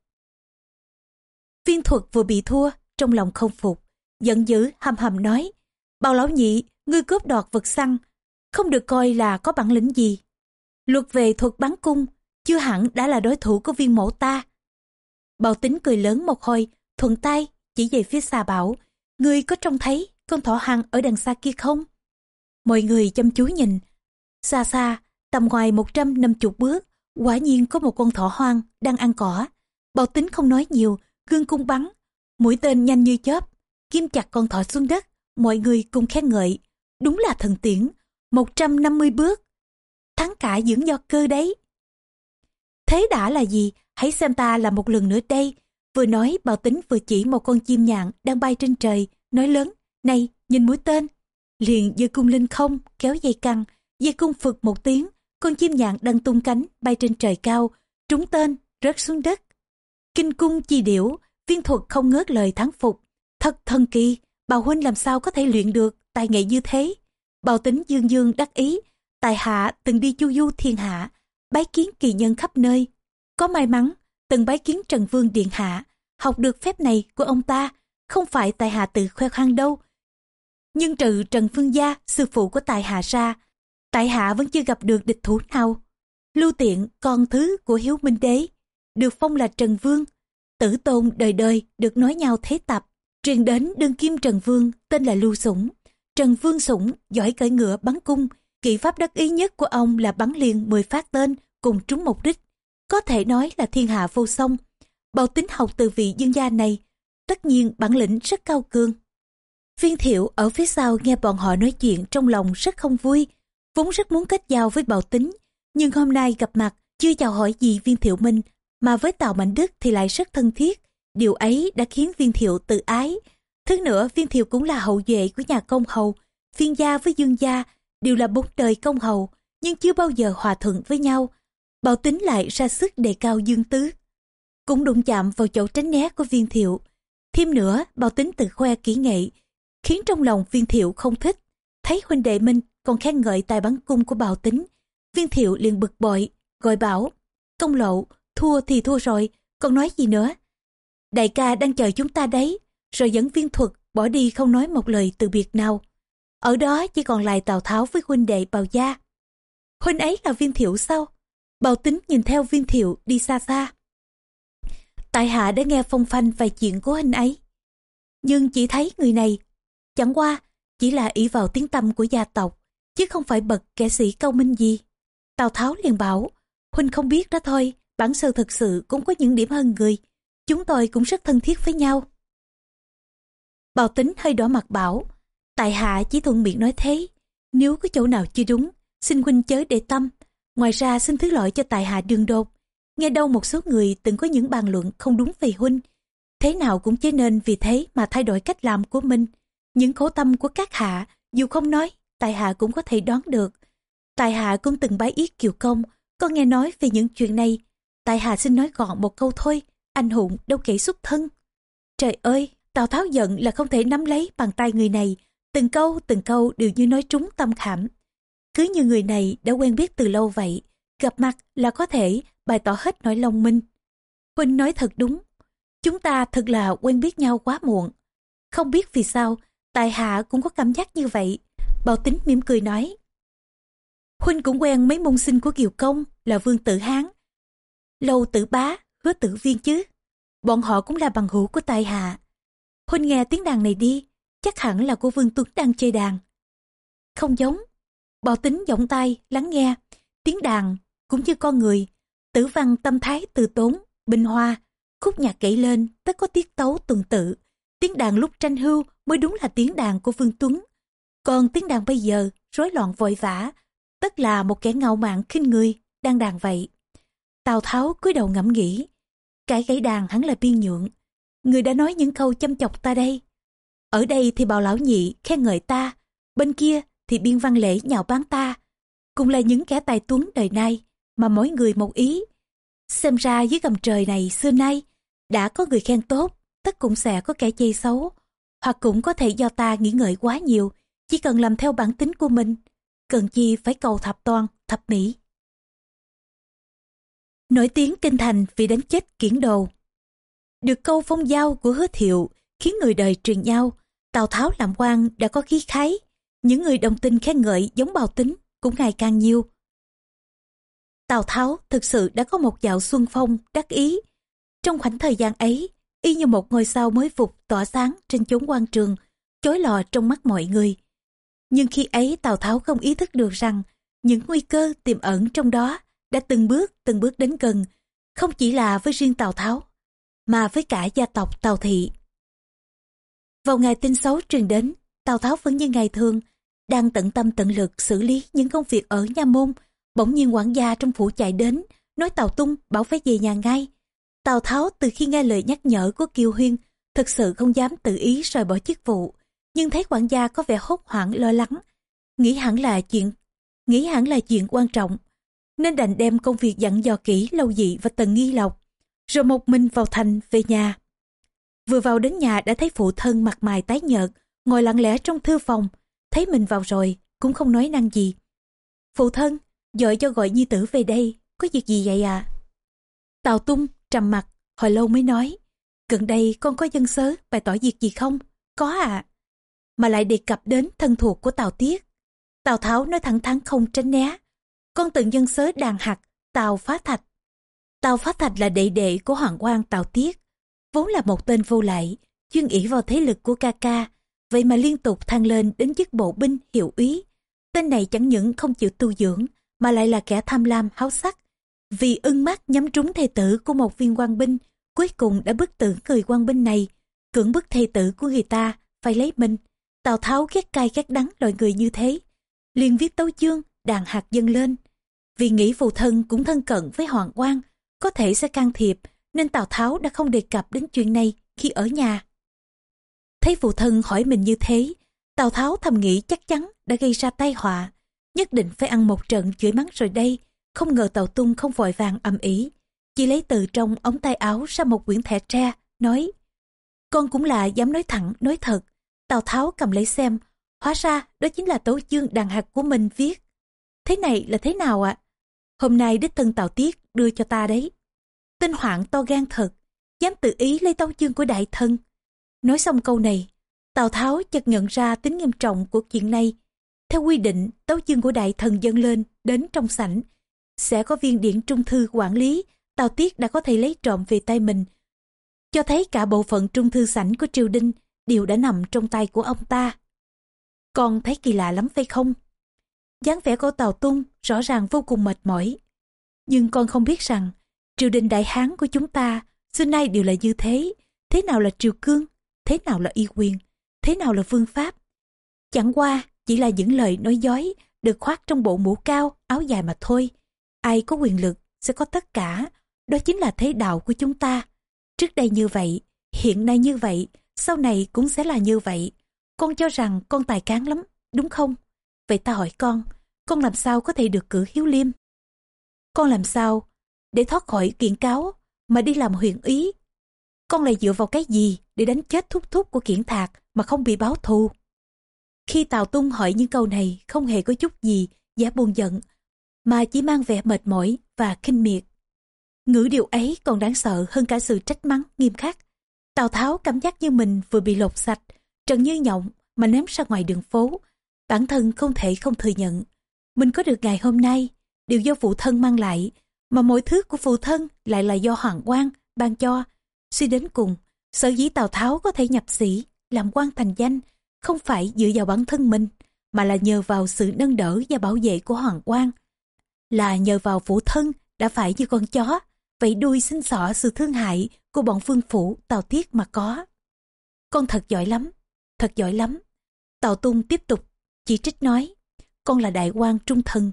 Viên thuật vừa bị thua, trong lòng không phục, giận dữ hầm hầm nói, bao lão nhị, ngươi cướp đoạt vật săn, không được coi là có bản lĩnh gì. Luật về thuật bắn cung, chưa hẳn đã là đối thủ của viên mẫu ta. Bảo tính cười lớn một hồi, thuận tay, chỉ về phía xa bảo, ngươi có trông thấy con thỏ hăng ở đằng xa kia không? Mọi người chăm chú nhìn. Xa xa, tầm ngoài 150 bước, quả nhiên có một con thỏ hoang đang ăn cỏ. bảo tính không nói nhiều, gương cung bắn. Mũi tên nhanh như chớp, kim chặt con thỏ xuống đất. Mọi người cùng khen ngợi. Đúng là thần tiễn, 150 bước. Thắng cả dưỡng do cơ đấy. Thế đã là gì? Hãy xem ta là một lần nữa đây. Vừa nói bảo tính vừa chỉ một con chim nhạn đang bay trên trời, nói lớn. Này, nhìn mũi tên. Liền giơ cung lên không, kéo dây căng. Dây cung phực một tiếng, con chim nhạn đang tung cánh, bay trên trời cao. Trúng tên, rớt xuống đất. Kinh cung chi điểu, viên thuật không ngớt lời thắng phục. Thật thần kỳ, bào huynh làm sao có thể luyện được tài nghệ như thế. Bào tính dương dương đắc ý, tài hạ từng đi chu du thiên hạ, bái kiến kỳ nhân khắp nơi. Có may mắn, từng bái kiến Trần Vương Điện Hạ, học được phép này của ông ta, không phải tài hạ tự khoe khoang đâu, nhưng trừ Trần Phương Gia, sư phụ của Tài Hạ ra, Tại Hạ vẫn chưa gặp được địch thủ nào. Lưu Tiện, con thứ của Hiếu Minh Đế, được phong là Trần Vương. Tử tôn đời đời được nói nhau thế tập. Truyền đến đương kim Trần Vương tên là Lưu Sủng. Trần Vương Sủng giỏi cởi ngựa bắn cung. Kỹ pháp đắc ý nhất của ông là bắn liền 10 phát tên cùng trúng một đích. Có thể nói là thiên hạ vô song. bao tính học từ vị dương gia này, tất nhiên bản lĩnh rất cao cường. Viên thiệu ở phía sau nghe bọn họ nói chuyện trong lòng rất không vui, vốn rất muốn kết giao với bào tính, nhưng hôm nay gặp mặt chưa chào hỏi gì viên thiệu minh, mà với Tào Mạnh Đức thì lại rất thân thiết. Điều ấy đã khiến viên thiệu tự ái. Thứ nữa viên thiệu cũng là hậu duệ của nhà công hầu, viên gia với dương gia đều là bốn đời công hầu, nhưng chưa bao giờ hòa thuận với nhau. Bào tính lại ra sức đề cao dương tứ. Cũng đụng chạm vào chỗ tránh né của viên thiệu. Thêm nữa, bào tính tự khoe kỹ nghệ, khiến trong lòng viên thiệu không thích. Thấy huynh đệ mình còn khen ngợi tài bắn cung của bào tính. Viên thiệu liền bực bội, gọi bảo, công lộ, thua thì thua rồi, còn nói gì nữa. Đại ca đang chờ chúng ta đấy, rồi dẫn viên thuật bỏ đi không nói một lời từ biệt nào. Ở đó chỉ còn lại Tào Tháo với huynh đệ Bào Gia. Huynh ấy là viên thiệu sao? Bào tính nhìn theo viên thiệu đi xa xa. Tại hạ đã nghe phong phanh vài chuyện của huynh ấy. Nhưng chỉ thấy người này, chẳng qua chỉ là ỷ vào tiếng tâm của gia tộc, chứ không phải bậc kẻ sĩ cao minh gì. Tào Tháo liền bảo, huynh không biết đó thôi, bản sơ thực sự cũng có những điểm hơn người. Chúng tôi cũng rất thân thiết với nhau. Bào tính hơi đỏ mặt bảo, tại hạ chỉ thuận miệng nói thế. Nếu có chỗ nào chưa đúng, xin huynh chớ để tâm. Ngoài ra xin thứ lỗi cho tại hạ đường đột. Nghe đâu một số người từng có những bàn luận không đúng về huynh. Thế nào cũng chế nên vì thế mà thay đổi cách làm của mình. Những khổ tâm của các hạ, dù không nói, tại hạ cũng có thể đoán được. Tại hạ cũng từng bái yết kiều công, có nghe nói về những chuyện này. Tại hạ xin nói gọn một câu thôi, anh hùng đâu kể xuất thân. Trời ơi, Tào Tháo giận là không thể nắm lấy bàn tay người này, từng câu từng câu đều như nói trúng tâm khảm. Cứ như người này đã quen biết từ lâu vậy, gặp mặt là có thể bày tỏ hết nỗi lòng minh. Huynh nói thật đúng, chúng ta thật là quen biết nhau quá muộn. Không biết vì sao, Tại hạ cũng có cảm giác như vậy. Bảo tính mỉm cười nói. Huynh cũng quen mấy môn sinh của Kiều Công là Vương Tử Hán, Lâu Tử Bá, Hứa Tử Viên chứ. Bọn họ cũng là bằng hữu của tại hạ. Huynh nghe tiếng đàn này đi, chắc hẳn là cô Vương Tuấn đang chơi đàn. Không giống. Bảo tính giọng tay, lắng nghe. Tiếng đàn, cũng như con người. Tử văn tâm thái từ tốn, bình hoa. Khúc nhạc gãy lên, tất có tiết tấu tuần tự. Tiếng đàn lúc tranh hưu mới đúng là tiếng đàn của Vương Tuấn. Còn tiếng đàn bây giờ, rối loạn vội vã. Tất là một kẻ ngạo mạn khinh người, đang đàn vậy. Tào Tháo cúi đầu ngẫm nghĩ. Cái gãy đàn hắn là biên nhượng. Người đã nói những câu chăm chọc ta đây. Ở đây thì bào lão nhị khen ngợi ta, bên kia thì biên văn lễ nhạo bán ta. Cùng là những kẻ tài tuấn đời nay, mà mỗi người một ý. Xem ra dưới gầm trời này xưa nay, đã có người khen tốt, tất cũng sẽ có kẻ chê xấu. Hoặc cũng có thể do ta nghĩ ngợi quá nhiều, chỉ cần làm theo bản tính của mình. Cần chi phải cầu thập toàn, thập mỹ. Nổi tiếng kinh thành vì đánh chết kiển đồ. Được câu phong giao của hứa thiệu khiến người đời truyền nhau. Tào Tháo làm quan đã có khí khái. Những người đồng tình khen ngợi giống bào tính cũng ngày càng nhiều. Tào Tháo thực sự đã có một dạo xuân phong đắc ý. Trong khoảnh thời gian ấy, y như một ngôi sao mới phục tỏa sáng trên chốn quan trường, chói lò trong mắt mọi người. Nhưng khi ấy Tào Tháo không ý thức được rằng những nguy cơ tiềm ẩn trong đó đã từng bước từng bước đến gần, không chỉ là với riêng Tào Tháo, mà với cả gia tộc Tào Thị. Vào ngày tin xấu truyền đến, Tào Tháo vẫn như ngày thường, đang tận tâm tận lực xử lý những công việc ở nha môn, bỗng nhiên quản gia trong phủ chạy đến, nói Tào Tung bảo phải về nhà ngay. Tào Tháo từ khi nghe lời nhắc nhở của Kiều Huyên, thực sự không dám tự ý rời bỏ chức vụ, nhưng thấy quản gia có vẻ hốt hoảng lo lắng, nghĩ hẳn là chuyện nghĩ hẳn là chuyện quan trọng, nên đành đem công việc dặn dò kỹ lâu dị và tần nghi lộc, rồi một mình vào thành về nhà. Vừa vào đến nhà đã thấy phụ thân mặt mày tái nhợt, ngồi lặng lẽ trong thư phòng, thấy mình vào rồi, cũng không nói năng gì. Phụ thân, dội cho gọi nhi tử về đây, có việc gì vậy à? Tào tung, trầm mặt, hồi lâu mới nói, gần đây con có dân sớ, bày tỏ việc gì không? Có à. Mà lại đề cập đến thân thuộc của Tào Tiết. Tào Tháo nói thẳng thắn không tránh né. Con từng dân sớ đàn hạt, Tào Phá Thạch. Tào Phá Thạch là đệ đệ của Hoàng quan Tào Tiết, vốn là một tên vô lại, chuyên ỷ vào thế lực của ca ca, vậy mà liên tục thăng lên đến chức bộ binh hiệu úy. Tên này chẳng những không chịu tu dưỡng, mà lại là kẻ tham lam háo sắc. Vì ưng mắt nhắm trúng thầy tử của một viên quan binh, cuối cùng đã bức tử người quan binh này, cưỡng bức thầy tử của người ta, phải lấy mình. Tào Tháo ghét cay ghét đắng loại người như thế. liền viết tấu chương, đàn hạt dâng lên. Vì nghĩ phụ thân cũng thân cận với hoàng quan, có thể sẽ can thiệp, nên Tào Tháo đã không đề cập đến chuyện này khi ở nhà. Thấy phụ thân hỏi mình như thế, Tào Tháo thầm nghĩ chắc chắn đã gây ra tai họa, nhất định phải ăn một trận chửi mắng rồi đây. Không ngờ tàu Tung không vội vàng ầm ĩ, chỉ lấy từ trong ống tay áo ra một quyển thẻ tre, nói: "Con cũng là dám nói thẳng, nói thật." Tào Tháo cầm lấy xem, hóa ra đó chính là tấu chương đàn hạt của mình viết. Thế này là thế nào ạ? Hôm nay đích thân Tào Tiết đưa cho ta đấy. tinh hoạn to gan thật, dám tự ý lấy tấu chương của đại thân. Nói xong câu này, Tào Tháo chợt nhận ra tính nghiêm trọng của chuyện này. Theo quy định, tấu chương của đại thần dâng lên đến trong sảnh. Sẽ có viên điện trung thư quản lý, Tào Tiết đã có thể lấy trộm về tay mình. Cho thấy cả bộ phận trung thư sảnh của triều đình đều đã nằm trong tay của ông ta. Con thấy kỳ lạ lắm phải không? dáng vẻ của Tào Tung rõ ràng vô cùng mệt mỏi. Nhưng con không biết rằng, triều đình đại hán của chúng ta xưa nay đều là như thế. Thế nào là triều cương? Thế nào là y quyền? Thế nào là phương pháp? Chẳng qua chỉ là những lời nói dối được khoác trong bộ mũ cao, áo dài mà thôi. Ai có quyền lực sẽ có tất cả. Đó chính là thế đạo của chúng ta. Trước đây như vậy, hiện nay như vậy, sau này cũng sẽ là như vậy. Con cho rằng con tài cán lắm, đúng không? Vậy ta hỏi con, con làm sao có thể được cử hiếu liêm? Con làm sao để thoát khỏi kiện cáo mà đi làm huyện ý? Con lại dựa vào cái gì để đánh chết thúc thúc của kiển thạc mà không bị báo thù? Khi Tào Tung hỏi những câu này không hề có chút gì giả buồn giận, mà chỉ mang vẻ mệt mỏi và khinh miệt. Ngữ điều ấy còn đáng sợ hơn cả sự trách mắng nghiêm khắc. Tào Tháo cảm giác như mình vừa bị lột sạch, trần như nhộng mà ném ra ngoài đường phố. Bản thân không thể không thừa nhận. Mình có được ngày hôm nay đều do phụ thân mang lại, mà mọi thứ của phụ thân lại là do hoàng quan ban cho. Suy đến cùng, sở dĩ Tào Tháo có thể nhập sĩ, làm quan thành danh, không phải dựa vào bản thân mình, mà là nhờ vào sự nâng đỡ và bảo vệ của hoàng quan. Là nhờ vào phụ thân đã phải như con chó, vậy đuôi xin xỏ sự thương hại của bọn phương phủ Tào Tiết mà có. Con thật giỏi lắm, thật giỏi lắm. Tào Tung tiếp tục chỉ trích nói, con là đại quan trung thần.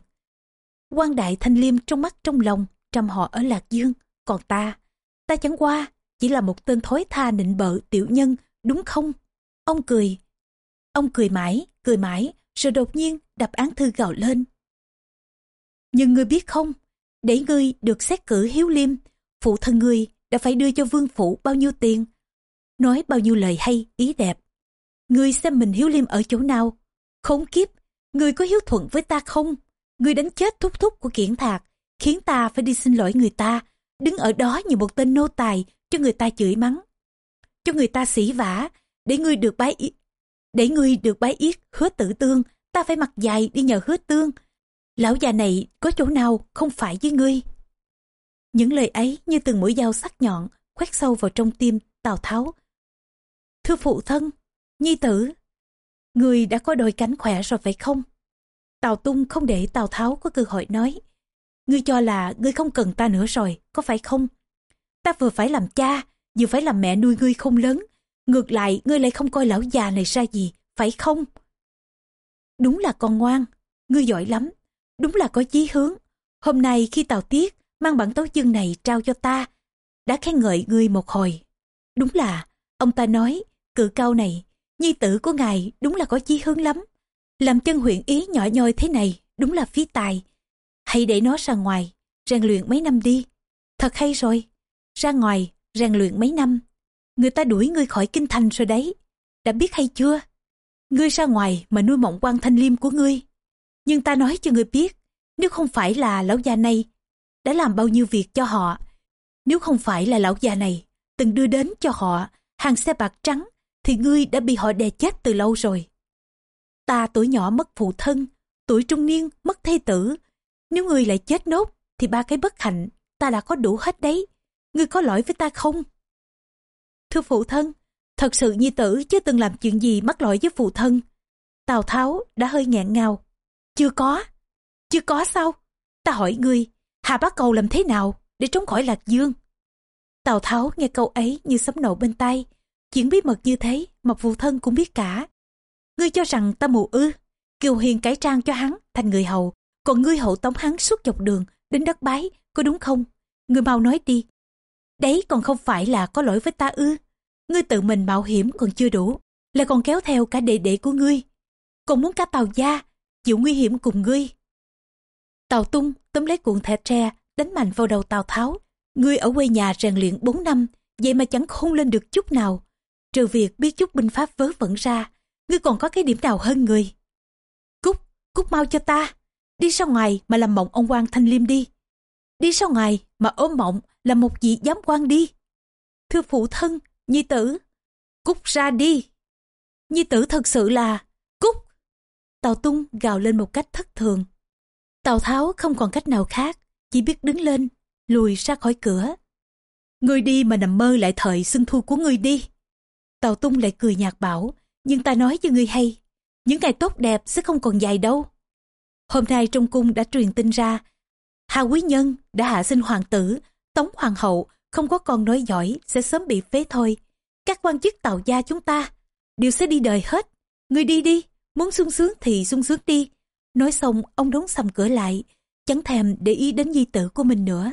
quan đại thanh liêm trong mắt trong lòng, trăm họ ở Lạc Dương, còn ta, ta chẳng qua, chỉ là một tên thối tha nịnh bợ tiểu nhân, đúng không? Ông cười. Ông cười mãi, cười mãi, rồi đột nhiên đập án thư gào lên. Nhưng ngươi biết không, để ngươi được xét cử hiếu liêm, phụ thân ngươi đã phải đưa cho vương phủ bao nhiêu tiền, nói bao nhiêu lời hay, ý đẹp. Ngươi xem mình hiếu liêm ở chỗ nào, khốn kiếp, ngươi có hiếu thuận với ta không? Ngươi đánh chết thúc thúc của kiển thạc, khiến ta phải đi xin lỗi người ta, đứng ở đó như một tên nô tài cho người ta chửi mắng. Cho người ta xỉ vả, để ngươi được bái yết, để ngươi được bái yết hứa tử tương, ta phải mặc dài đi nhờ hứa tương. Lão già này có chỗ nào không phải với ngươi? Những lời ấy như từng mũi dao sắc nhọn, khoét sâu vào trong tim Tào Tháo. Thưa phụ thân, nhi tử, người đã có đôi cánh khỏe rồi phải không? Tào Tung không để Tào Tháo có cơ hội nói. Ngươi cho là ngươi không cần ta nữa rồi, có phải không? Ta vừa phải làm cha, vừa phải làm mẹ nuôi ngươi không lớn. Ngược lại, ngươi lại không coi lão già này ra gì, phải không? Đúng là con ngoan, ngươi giỏi lắm, đúng là có chí hướng. Hôm nay khi Tào Tiết mang bản tấu chương này trao cho ta, đã khen ngợi ngươi một hồi. Đúng là, ông ta nói, cự cao này, nhi tử của ngài đúng là có chí hướng lắm. Làm chân huyện ý nhỏ nhoi thế này, đúng là phí tài. Hãy để nó ra ngoài, rèn luyện mấy năm đi. Thật hay rồi, ra ngoài, rèn luyện mấy năm. Người ta đuổi ngươi khỏi kinh thành rồi đấy. Đã biết hay chưa? Ngươi ra ngoài mà nuôi mộng quan thanh liêm của ngươi. Nhưng ta nói cho ngươi biết, nếu không phải là lão già này đã làm bao nhiêu việc cho họ. Nếu không phải là lão già này từng đưa đến cho họ hàng xe bạc trắng thì ngươi đã bị họ đè chết từ lâu rồi. Ta tuổi nhỏ mất phụ thân, tuổi trung niên mất thê tử. Nếu ngươi lại chết nốt thì ba cái bất hạnh ta đã có đủ hết đấy. Ngươi có lỗi với ta không? Thưa phụ thân, thật sự nhi tử chưa từng làm chuyện gì mắc lỗi với phụ thân. Tào Tháo đã hơi nghẹn ngào. Chưa có. Chưa có sao? Ta hỏi ngươi, Hà Bá Cầu làm thế nào để trốn khỏi Lạc Dương? Tào Tháo nghe câu ấy như sấm nổ bên tay. Chuyện bí mật như thế mà phụ thân cũng biết cả. Ngươi cho rằng ta mù ư. Kiều Hiền cải trang cho hắn thành người hầu. Còn ngươi hậu tống hắn suốt dọc đường đến đất bái. Có đúng không? Ngươi mau nói đi. Đấy còn không phải là có lỗi với ta ư. Ngươi tự mình mạo hiểm còn chưa đủ. Lại còn kéo theo cả đệ đệ của ngươi. Còn muốn cả tàu gia chịu nguy hiểm cùng ngươi. Tàu tung tấm lấy cuộn thẻ tre, đánh mạnh vào đầu Tào Tháo. Ngươi ở quê nhà rèn luyện 4 năm, vậy mà chẳng khôn lên được chút nào. Trừ việc biết chút binh pháp vớ vẩn ra, ngươi còn có cái điểm nào hơn người. Cút, cút mau cho ta. Đi ra ngoài mà làm mộng ông quan thanh liêm đi. Đi ra ngoài mà ôm mộng là một vị giám quan đi. Thưa phụ thân, nhi tử, cút ra đi. Nhi tử thật sự là... Tào Tung gào lên một cách thất thường. Tào Tháo không còn cách nào khác, chỉ biết đứng lên, lùi ra khỏi cửa. Ngươi đi mà nằm mơ lại thời xuân thu của ngươi đi. Tào Tung lại cười nhạt bảo, nhưng ta nói cho ngươi hay, những ngày tốt đẹp sẽ không còn dài đâu. Hôm nay trong cung đã truyền tin ra, Hà Quý Nhân đã hạ sinh hoàng tử, Tống Hoàng hậu không có con nói giỏi sẽ sớm bị phế thôi. Các quan chức tạo gia chúng ta đều sẽ đi đời hết. Ngươi đi đi, muốn sung sướng thì sung sướng đi. Nói xong ông đóng sầm cửa lại, chẳng thèm để ý đến di tử của mình nữa.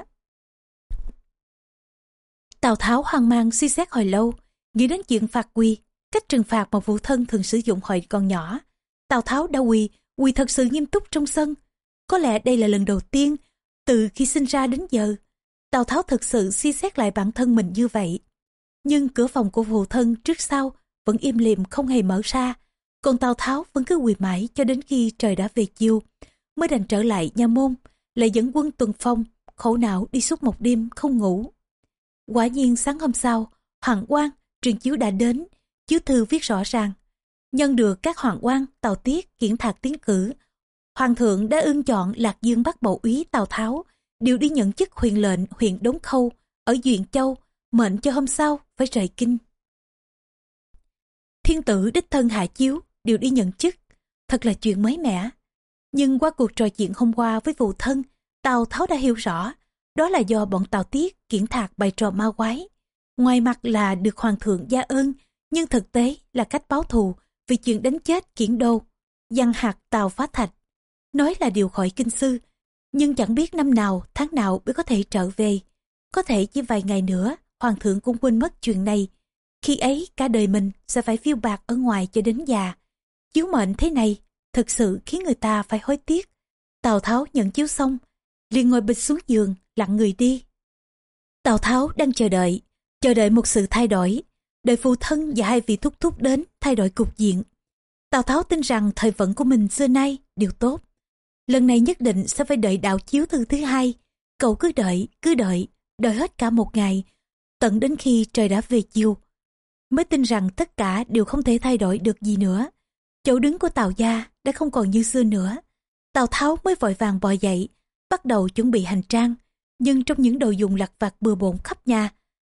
Tào Tháo hoang mang suy xét hồi lâu, nghĩ đến chuyện phạt quy, cách trừng phạt mà phụ thân thường sử dụng hồi còn nhỏ. Tào Tháo đã quỳ, quỳ thật sự nghiêm túc trong sân. Có lẽ đây là lần đầu tiên, từ khi sinh ra đến giờ, Tào Tháo thật sự suy xét lại bản thân mình như vậy. Nhưng cửa phòng của phụ thân trước sau vẫn im lìm không hề mở ra. Còn Tào Tháo vẫn cứ quỳ mãi cho đến khi trời đã về chiều, mới đành trở lại nha môn, lại dẫn quân tuần phong, khổ não đi suốt một đêm không ngủ. Quả nhiên sáng hôm sau, Hoàng quan truyền chiếu đã đến, chiếu thư viết rõ ràng. Nhân được các hoàng quan, tàu tiết, kiển thạc tiến cử. Hoàng thượng đã ưng chọn Lạc Dương bắt bầu úy Tào Tháo, đều đi nhận chức huyền lệnh huyện Đống Khâu ở Duyện Châu, mệnh cho hôm sau phải rời kinh. Thiên tử đích thân hạ chiếu đều đi nhận chức, thật là chuyện mới mẻ. Nhưng qua cuộc trò chuyện hôm qua với phụ thân, Tào Tháo đã hiểu rõ, đó là do bọn Tào Tiết kiển thạc bày trò ma quái. Ngoài mặt là được hoàng thượng gia ơn, nhưng thực tế là cách báo thù vì chuyện đánh chết kiển đô, giăng hạt Tào Phá Thạch. Nói là điều khỏi kinh sư, nhưng chẳng biết năm nào, tháng nào mới có thể trở về. Có thể chỉ vài ngày nữa, hoàng thượng cũng quên mất chuyện này. Khi ấy cả đời mình sẽ phải phiêu bạc ở ngoài cho đến già. Chiếu mệnh thế này, thực sự khiến người ta phải hối tiếc. Tào Tháo nhận chiếu xong, liền ngồi bịch xuống giường, lặng người đi. Tào Tháo đang chờ đợi, chờ đợi một sự thay đổi, đợi phụ thân và hai vị thúc thúc đến thay đổi cục diện. Tào Tháo tin rằng thời vận của mình xưa nay đều tốt. Lần này nhất định sẽ phải đợi đạo chiếu thư thứ hai. Cậu cứ đợi, cứ đợi, đợi hết cả một ngày, tận đến khi trời đã về chiều. Mới tin rằng tất cả đều không thể thay đổi được gì nữa. Chỗ đứng của Tào Gia đã không còn như xưa nữa. Tào Tháo mới vội vàng bò dậy, bắt đầu chuẩn bị hành trang. Nhưng trong những đồ dùng lặt vặt bừa bộn khắp nhà,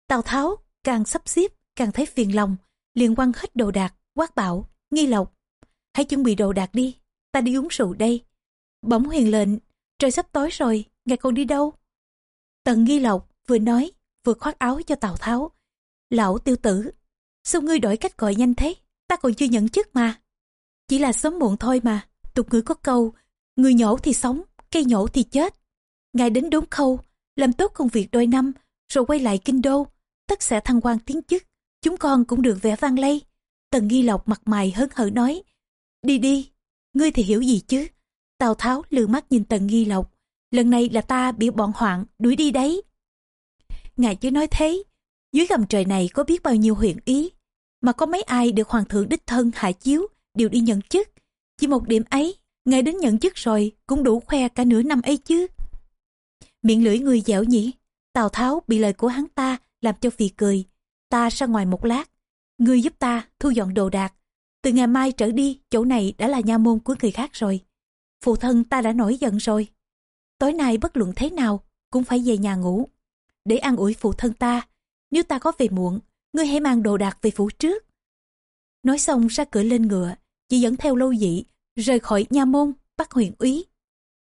Tào Tháo càng sắp xếp càng thấy phiền lòng, liền quăng hết đồ đạc, quát bảo, nghi lộc. Hãy chuẩn bị đồ đạc đi, ta đi uống rượu đây. Bỗng huyền lệnh, trời sắp tối rồi, ngài còn đi đâu? Tần nghi lộc vừa nói, vừa khoác áo cho Tào Tháo. Lão tiêu tử, sao ngươi đổi cách gọi nhanh thế? Ta còn chưa nhận chức mà. Chỉ là sớm muộn thôi mà, tục ngữ có câu, người nhổ thì sống, cây nhổ thì chết. Ngài đến đốn khâu, làm tốt công việc đôi năm, rồi quay lại kinh đô, tất sẽ thăng quan tiến chức. Chúng con cũng được vẻ vang lây. Tần nghi lộc mặt mày hớn hở nói, đi đi, ngươi thì hiểu gì chứ? Tào Tháo lừa mắt nhìn Tần Nghi Lộc. Lần này là ta bị bọn hoạn đuổi đi đấy. Ngài chứ nói thế, dưới gầm trời này có biết bao nhiêu huyện ý, mà có mấy ai được hoàng thượng đích thân hạ chiếu đều đi nhận chức. Chỉ một điểm ấy, ngài đến nhận chức rồi cũng đủ khoe cả nửa năm ấy chứ. Miệng lưỡi người dẻo nhỉ, Tào Tháo bị lời của hắn ta làm cho phì cười. Ta ra ngoài một lát, ngươi giúp ta thu dọn đồ đạc. Từ ngày mai trở đi, chỗ này đã là nha môn của người khác rồi phụ thân ta đã nổi giận rồi. Tối nay bất luận thế nào, cũng phải về nhà ngủ. Để an ủi phụ thân ta, nếu ta có về muộn, ngươi hãy mang đồ đạc về phủ trước. Nói xong ra cửa lên ngựa, chỉ dẫn theo lâu dị, rời khỏi nha môn, bắt huyền úy.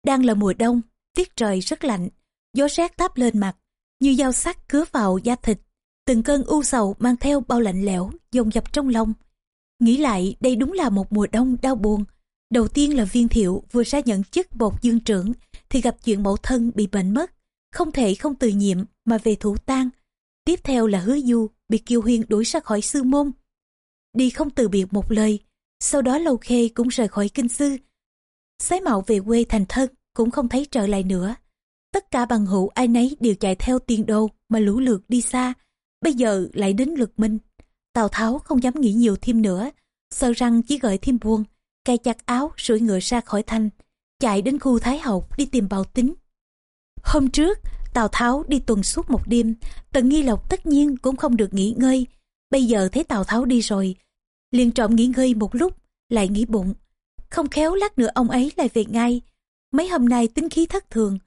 Đang là mùa đông, tiết trời rất lạnh, gió rét tháp lên mặt, như dao sắc cứa vào da thịt. Từng cơn u sầu mang theo bao lạnh lẽo, dồn dập trong lòng. Nghĩ lại đây đúng là một mùa đông đau buồn, Đầu tiên là viên thiệu vừa ra nhận chức bột dương trưởng thì gặp chuyện mẫu thân bị bệnh mất, không thể không từ nhiệm mà về thủ tang. Tiếp theo là hứa du bị Kiều Huyên đuổi ra khỏi sư môn. Đi không từ biệt một lời, sau đó Lâu Khê cũng rời khỏi kinh sư. Sái mạo về quê thành thân cũng không thấy trở lại nữa. Tất cả bằng hữu ai nấy đều chạy theo tiền đồ mà lũ lượt đi xa. Bây giờ lại đến lượt minh. Tào Tháo không dám nghĩ nhiều thêm nữa, sợ rằng chỉ gợi thêm buồn cài chặt áo sủi ngựa ra khỏi thành, chạy đến khu thái hậu đi tìm bào tính hôm trước tào tháo đi tuần suốt một đêm tần nghi lộc tất nhiên cũng không được nghỉ ngơi bây giờ thấy tào tháo đi rồi liền trộm nghỉ ngơi một lúc, lại nghĩ bụng. Không khéo lát nữa ông ấy lại về ngay. Mấy hôm nay tính khí thất thường,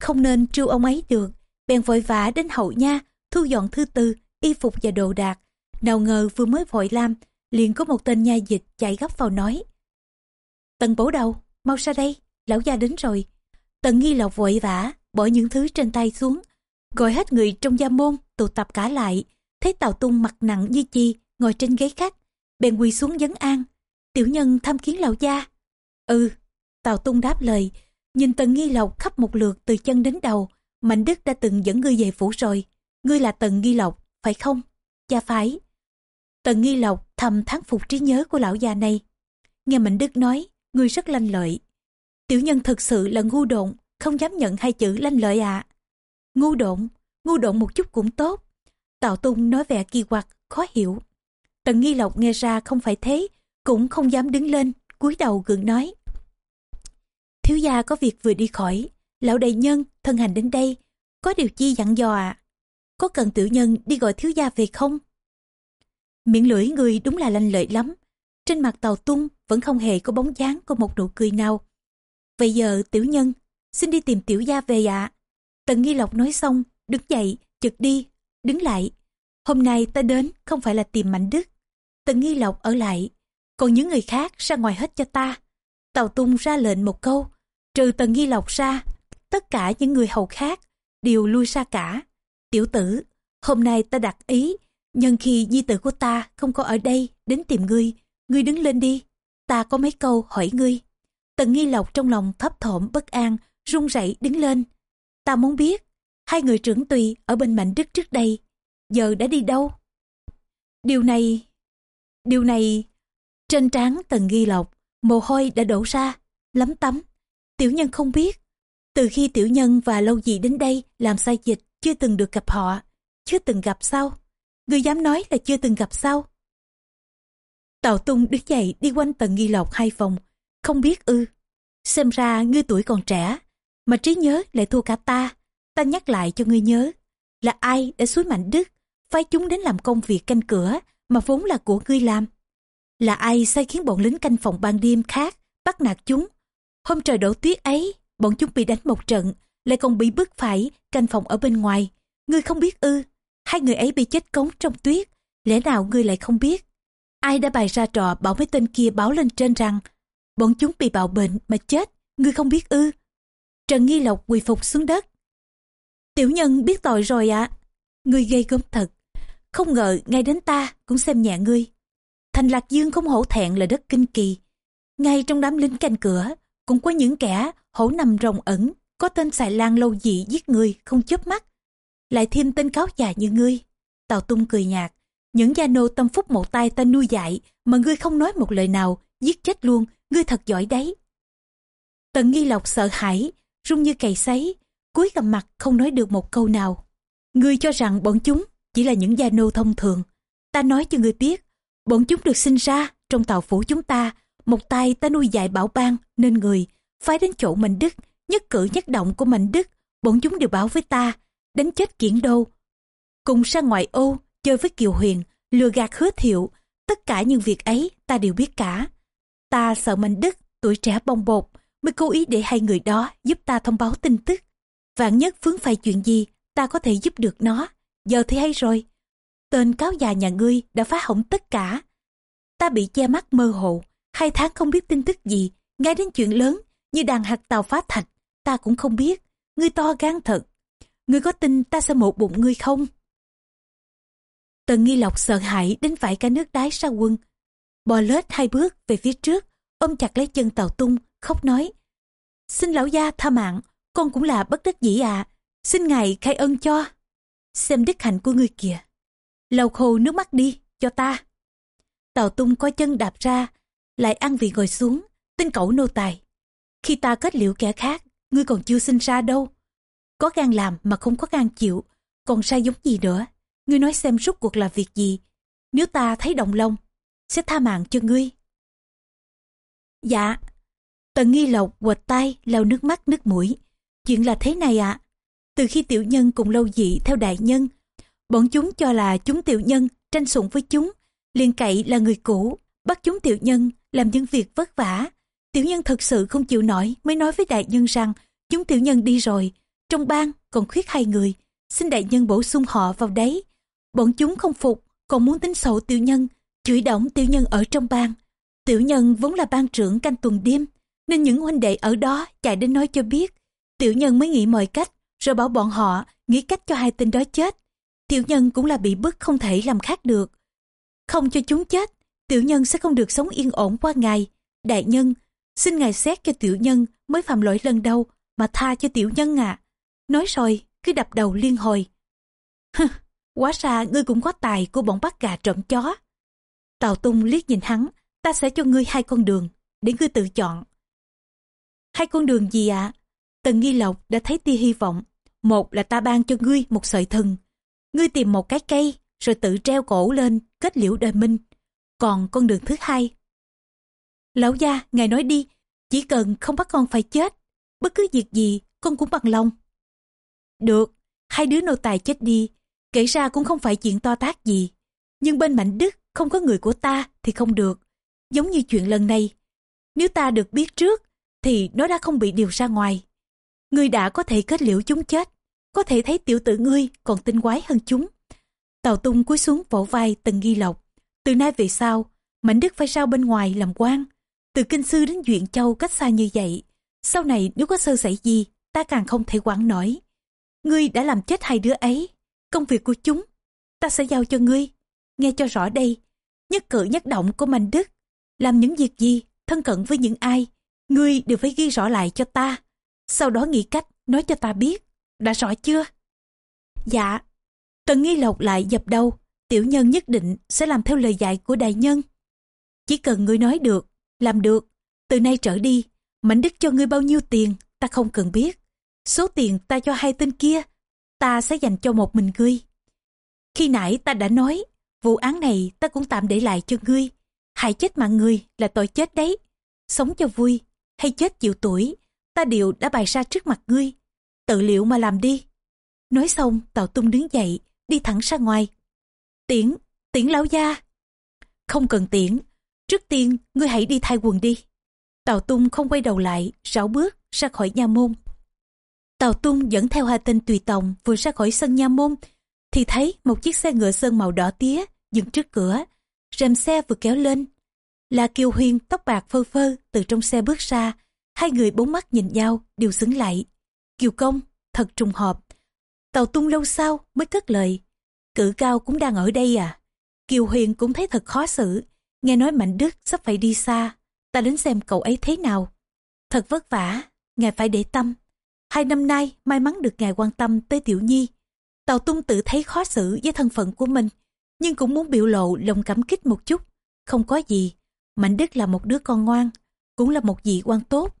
không nên trêu ông ấy được. Bèn vội vã đến hậu nha, thu dọn thư tư, y phục và đồ đạc. Nào ngờ vừa mới vội làm, liền có một tên nha dịch chạy gấp vào nói. Tần bổ đầu, mau ra đây, lão gia đến rồi. Tần nghi lộc vội vã, bỏ những thứ trên tay xuống, gọi hết người trong gia môn tụ tập cả lại. Thấy Tào Tung mặt nặng như chi, ngồi trên ghế khách, bèn quỳ xuống vấn an. Tiểu nhân tham kiến lão gia. Ừ, Tào Tung đáp lời, nhìn Tần Nghi Lộc khắp một lượt từ chân đến đầu. Mạnh Đức đã từng dẫn ngươi về phủ rồi. Ngươi là Tần Nghi Lộc, phải không? Cha phải. Tần Nghi Lộc thầm thán phục trí nhớ của lão già này. Nghe Mạnh Đức nói, ngươi rất lanh lợi. Tiểu nhân thực sự là ngu độn, không dám nhận hai chữ lanh lợi ạ. À. Ngu độn, ngu độn một chút cũng tốt. Tào Tung nói vẻ kỳ quặc, khó hiểu. Tần Nghi Lộc nghe ra không phải thế, cũng không dám đứng lên, cúi đầu gượng nói. Thiếu gia có việc vừa đi khỏi, lão đại nhân thân hành đến đây, có điều chi dặn dò ạ. À? Có cần tiểu nhân đi gọi thiếu gia về không? Miệng lưỡi người đúng là lanh lợi lắm. Trên mặt tàu tung vẫn không hề có bóng dáng của một nụ cười nào. Vậy giờ tiểu nhân, xin đi tìm tiểu gia về ạ. Tần Nghi Lộc nói xong, đứng dậy, chực đi, đứng lại. Hôm nay ta đến không phải là tìm Mạnh Đức. Tần Nghi Lộc ở lại, còn những người khác ra ngoài hết cho ta. Tàu Tung ra lệnh một câu, trừ Tần Nghi Lộc ra, tất cả những người hầu khác đều lui ra cả. Tiểu tử, hôm nay ta đặt ý, nhân khi di tử của ta không có ở đây đến tìm ngươi, ngươi đứng lên đi, ta có mấy câu hỏi ngươi. Tần Nghi Lộc trong lòng thấp thỏm bất an, run rẩy đứng lên. Ta muốn biết, hai người trưởng tùy ở bên Mạnh Đức trước đây, giờ đã đi đâu? Điều này, điều này, trên trán Tần ghi Lộc, mồ hôi đã đổ ra, lắm tắm. Tiểu nhân không biết, từ khi tiểu nhân và lâu gì đến đây làm sai dịch chưa từng được gặp họ, chưa từng gặp sao? Người dám nói là chưa từng gặp sao? Tào Tung đứng dậy đi quanh tần nghi lộc hai vòng, không biết ư. Xem ra ngươi tuổi còn trẻ, mà trí nhớ lại thua cả ta. Ta nhắc lại cho ngươi nhớ, là ai đã suối mạnh đức, phái chúng đến làm công việc canh cửa mà vốn là của ngươi làm. Là ai sai khiến bọn lính canh phòng ban đêm khác bắt nạt chúng. Hôm trời đổ tuyết ấy, bọn chúng bị đánh một trận, lại còn bị bức phải canh phòng ở bên ngoài. Ngươi không biết ư, hai người ấy bị chết cống trong tuyết, lẽ nào ngươi lại không biết? Ai đã bày ra trò bảo mấy tên kia báo lên trên rằng bọn chúng bị bạo bệnh mà chết, ngươi không biết ư? Trần Nghi Lộc quỳ phục xuống đất. Tiểu nhân biết tội rồi ạ. À. Ngươi gây gớm thật. Không ngờ ngay đến ta cũng xem nhẹ ngươi. Thành Lạc Dương không hổ thẹn là đất kinh kỳ. Ngay trong đám lính canh cửa, cũng có những kẻ hổ nằm rồng ẩn, có tên xài lan lâu dị giết người không chớp mắt. Lại thêm tên cáo già như ngươi. Tào Tung cười nhạt, những gia nô tâm phúc một tay ta nuôi dạy mà ngươi không nói một lời nào, giết chết luôn, ngươi thật giỏi đấy. Tần nghi lộc sợ hãi, run như cày sấy, cúi gầm mặt không nói được một câu nào. Ngươi cho rằng bọn chúng chỉ là những gia nô thông thường. Ta nói cho ngươi biết, bọn chúng được sinh ra trong tàu phủ chúng ta, một tay ta nuôi dạy bảo ban nên người, phái đến chỗ Mạnh Đức, nhất cử nhất động của Mạnh Đức, bọn chúng đều báo với ta, đánh chết kiển đô. Cùng sang ngoại ô, chơi với Kiều Huyền, lừa gạt hứa thiệu, tất cả những việc ấy ta đều biết cả. Ta sợ Mạnh Đức, tuổi trẻ bồng bột, mới cố ý để hai người đó giúp ta thông báo tin tức. Vạn nhất vướng phải chuyện gì, ta có thể giúp được nó. Giờ thì hay rồi. Tên cáo già nhà ngươi đã phá hỏng tất cả. Ta bị che mắt mơ hồ, hai tháng không biết tin tức gì, ngay đến chuyện lớn như đàn hạt tàu phá thạch, ta cũng không biết. Ngươi to gan thật. Ngươi có tin ta sẽ một bụng ngươi không? Tần nghi lộc sợ hãi đến vải cả nước đái ra quân. Bò lết hai bước về phía trước, ôm chặt lấy chân tàu tung, khóc nói. Xin lão gia tha mạng, con cũng là bất đắc dĩ à. Xin ngài khai ân cho. Xem đức hạnh của ngươi kìa. lau khô nước mắt đi, cho ta. Tào tung coi chân đạp ra, lại ăn vị ngồi xuống, tin cẩu nô tài. Khi ta kết liễu kẻ khác, ngươi còn chưa sinh ra đâu. Có gan làm mà không có gan chịu, còn sai giống gì nữa. Ngươi nói xem rút cuộc là việc gì. Nếu ta thấy động lòng, sẽ tha mạng cho ngươi. Dạ. Tần nghi lộc quệt tay lau nước mắt nước mũi. Chuyện là thế này ạ. Từ khi tiểu nhân cùng lâu dị theo đại nhân, bọn chúng cho là chúng tiểu nhân tranh sủng với chúng, liền cậy là người cũ, bắt chúng tiểu nhân làm những việc vất vả. Tiểu nhân thật sự không chịu nổi mới nói với đại nhân rằng chúng tiểu nhân đi rồi. Trong bang còn khuyết hai người, xin đại nhân bổ sung họ vào đấy. Bọn chúng không phục, còn muốn tính sổ tiểu nhân, chửi động tiểu nhân ở trong bang. Tiểu nhân vốn là ban trưởng canh tuần đêm, nên những huynh đệ ở đó chạy đến nói cho biết. Tiểu nhân mới nghĩ mọi cách, rồi bảo bọn họ nghĩ cách cho hai tên đó chết. Tiểu nhân cũng là bị bức không thể làm khác được. Không cho chúng chết, tiểu nhân sẽ không được sống yên ổn qua ngày. Đại nhân, xin ngài xét cho tiểu nhân mới phạm lỗi lần đầu mà tha cho tiểu nhân à. Nói rồi, cứ đập đầu liên hồi. Hừ, quá ra ngươi cũng có tài của bọn bắt gà trộm chó. Tào Tung liếc nhìn hắn, ta sẽ cho ngươi hai con đường, để ngươi tự chọn. Hai con đường gì ạ? À? Tần Nghi Lộc đã thấy tia hy vọng. Một là ta ban cho ngươi một sợi thừng. Ngươi tìm một cái cây, rồi tự treo cổ lên, kết liễu đời minh. Còn con đường thứ hai. Lão gia, ngài nói đi, chỉ cần không bắt con phải chết, bất cứ việc gì con cũng bằng lòng. Được, hai đứa nô tài chết đi, kể ra cũng không phải chuyện to tác gì. Nhưng bên mảnh Đức không có người của ta thì không được. Giống như chuyện lần này, nếu ta được biết trước thì nó đã không bị điều ra ngoài. Ngươi đã có thể kết liễu chúng chết, có thể thấy tiểu tử ngươi còn tinh quái hơn chúng. Tàu tung cúi xuống vỗ vai Tần ghi lộc. Từ nay về sau, Mạnh Đức phải sao bên ngoài làm quan. Từ Kinh Sư đến Duyện Châu cách xa như vậy. Sau này nếu có sơ sẩy gì, ta càng không thể quản nổi. Ngươi đã làm chết hai đứa ấy. Công việc của chúng, ta sẽ giao cho ngươi. Nghe cho rõ đây, nhất cử nhất động của Mạnh Đức. Làm những việc gì, thân cận với những ai, ngươi đều phải ghi rõ lại cho ta. Sau đó nghĩ cách nói cho ta biết. Đã rõ chưa? Dạ. Tần nghi lộc lại dập đầu. Tiểu nhân nhất định sẽ làm theo lời dạy của đại nhân. Chỉ cần ngươi nói được, làm được. Từ nay trở đi, mảnh Đức cho ngươi bao nhiêu tiền, ta không cần biết. Số tiền ta cho hai tên kia, ta sẽ dành cho một mình ngươi. Khi nãy ta đã nói, vụ án này ta cũng tạm để lại cho ngươi. Hại chết mạng người là tội chết đấy. Sống cho vui, hay chết chịu tuổi, ta đều đã bày ra trước mặt ngươi. Tự liệu mà làm đi. Nói xong, Tào Tung đứng dậy, đi thẳng ra ngoài. Tiễn, tiễn lão gia. Không cần tiễn, trước tiên ngươi hãy đi thay quần đi. Tào Tung không quay đầu lại, rảo bước ra khỏi nhà môn. Tào Tung dẫn theo hai tên tùy tòng vừa ra khỏi sân nha môn, thì thấy một chiếc xe ngựa sơn màu đỏ tía dừng trước cửa. Rèm xe vừa kéo lên. Là Kiều Huyên tóc bạc phơ phơ từ trong xe bước ra. Hai người bốn mắt nhìn nhau đều xứng lại. Kiều Công, thật trùng hợp. Tàu tung lâu sau mới cất lời. Cử cao cũng đang ở đây à? Kiều Huyền cũng thấy thật khó xử. Nghe nói Mạnh Đức sắp phải đi xa. Ta đến xem cậu ấy thế nào. Thật vất vả, ngài phải để tâm. Hai năm nay may mắn được ngài quan tâm tới Tiểu Nhi. Tàu tung tự thấy khó xử với thân phận của mình. Nhưng cũng muốn biểu lộ lòng cảm kích một chút. Không có gì. Mạnh Đức là một đứa con ngoan. Cũng là một vị quan tốt.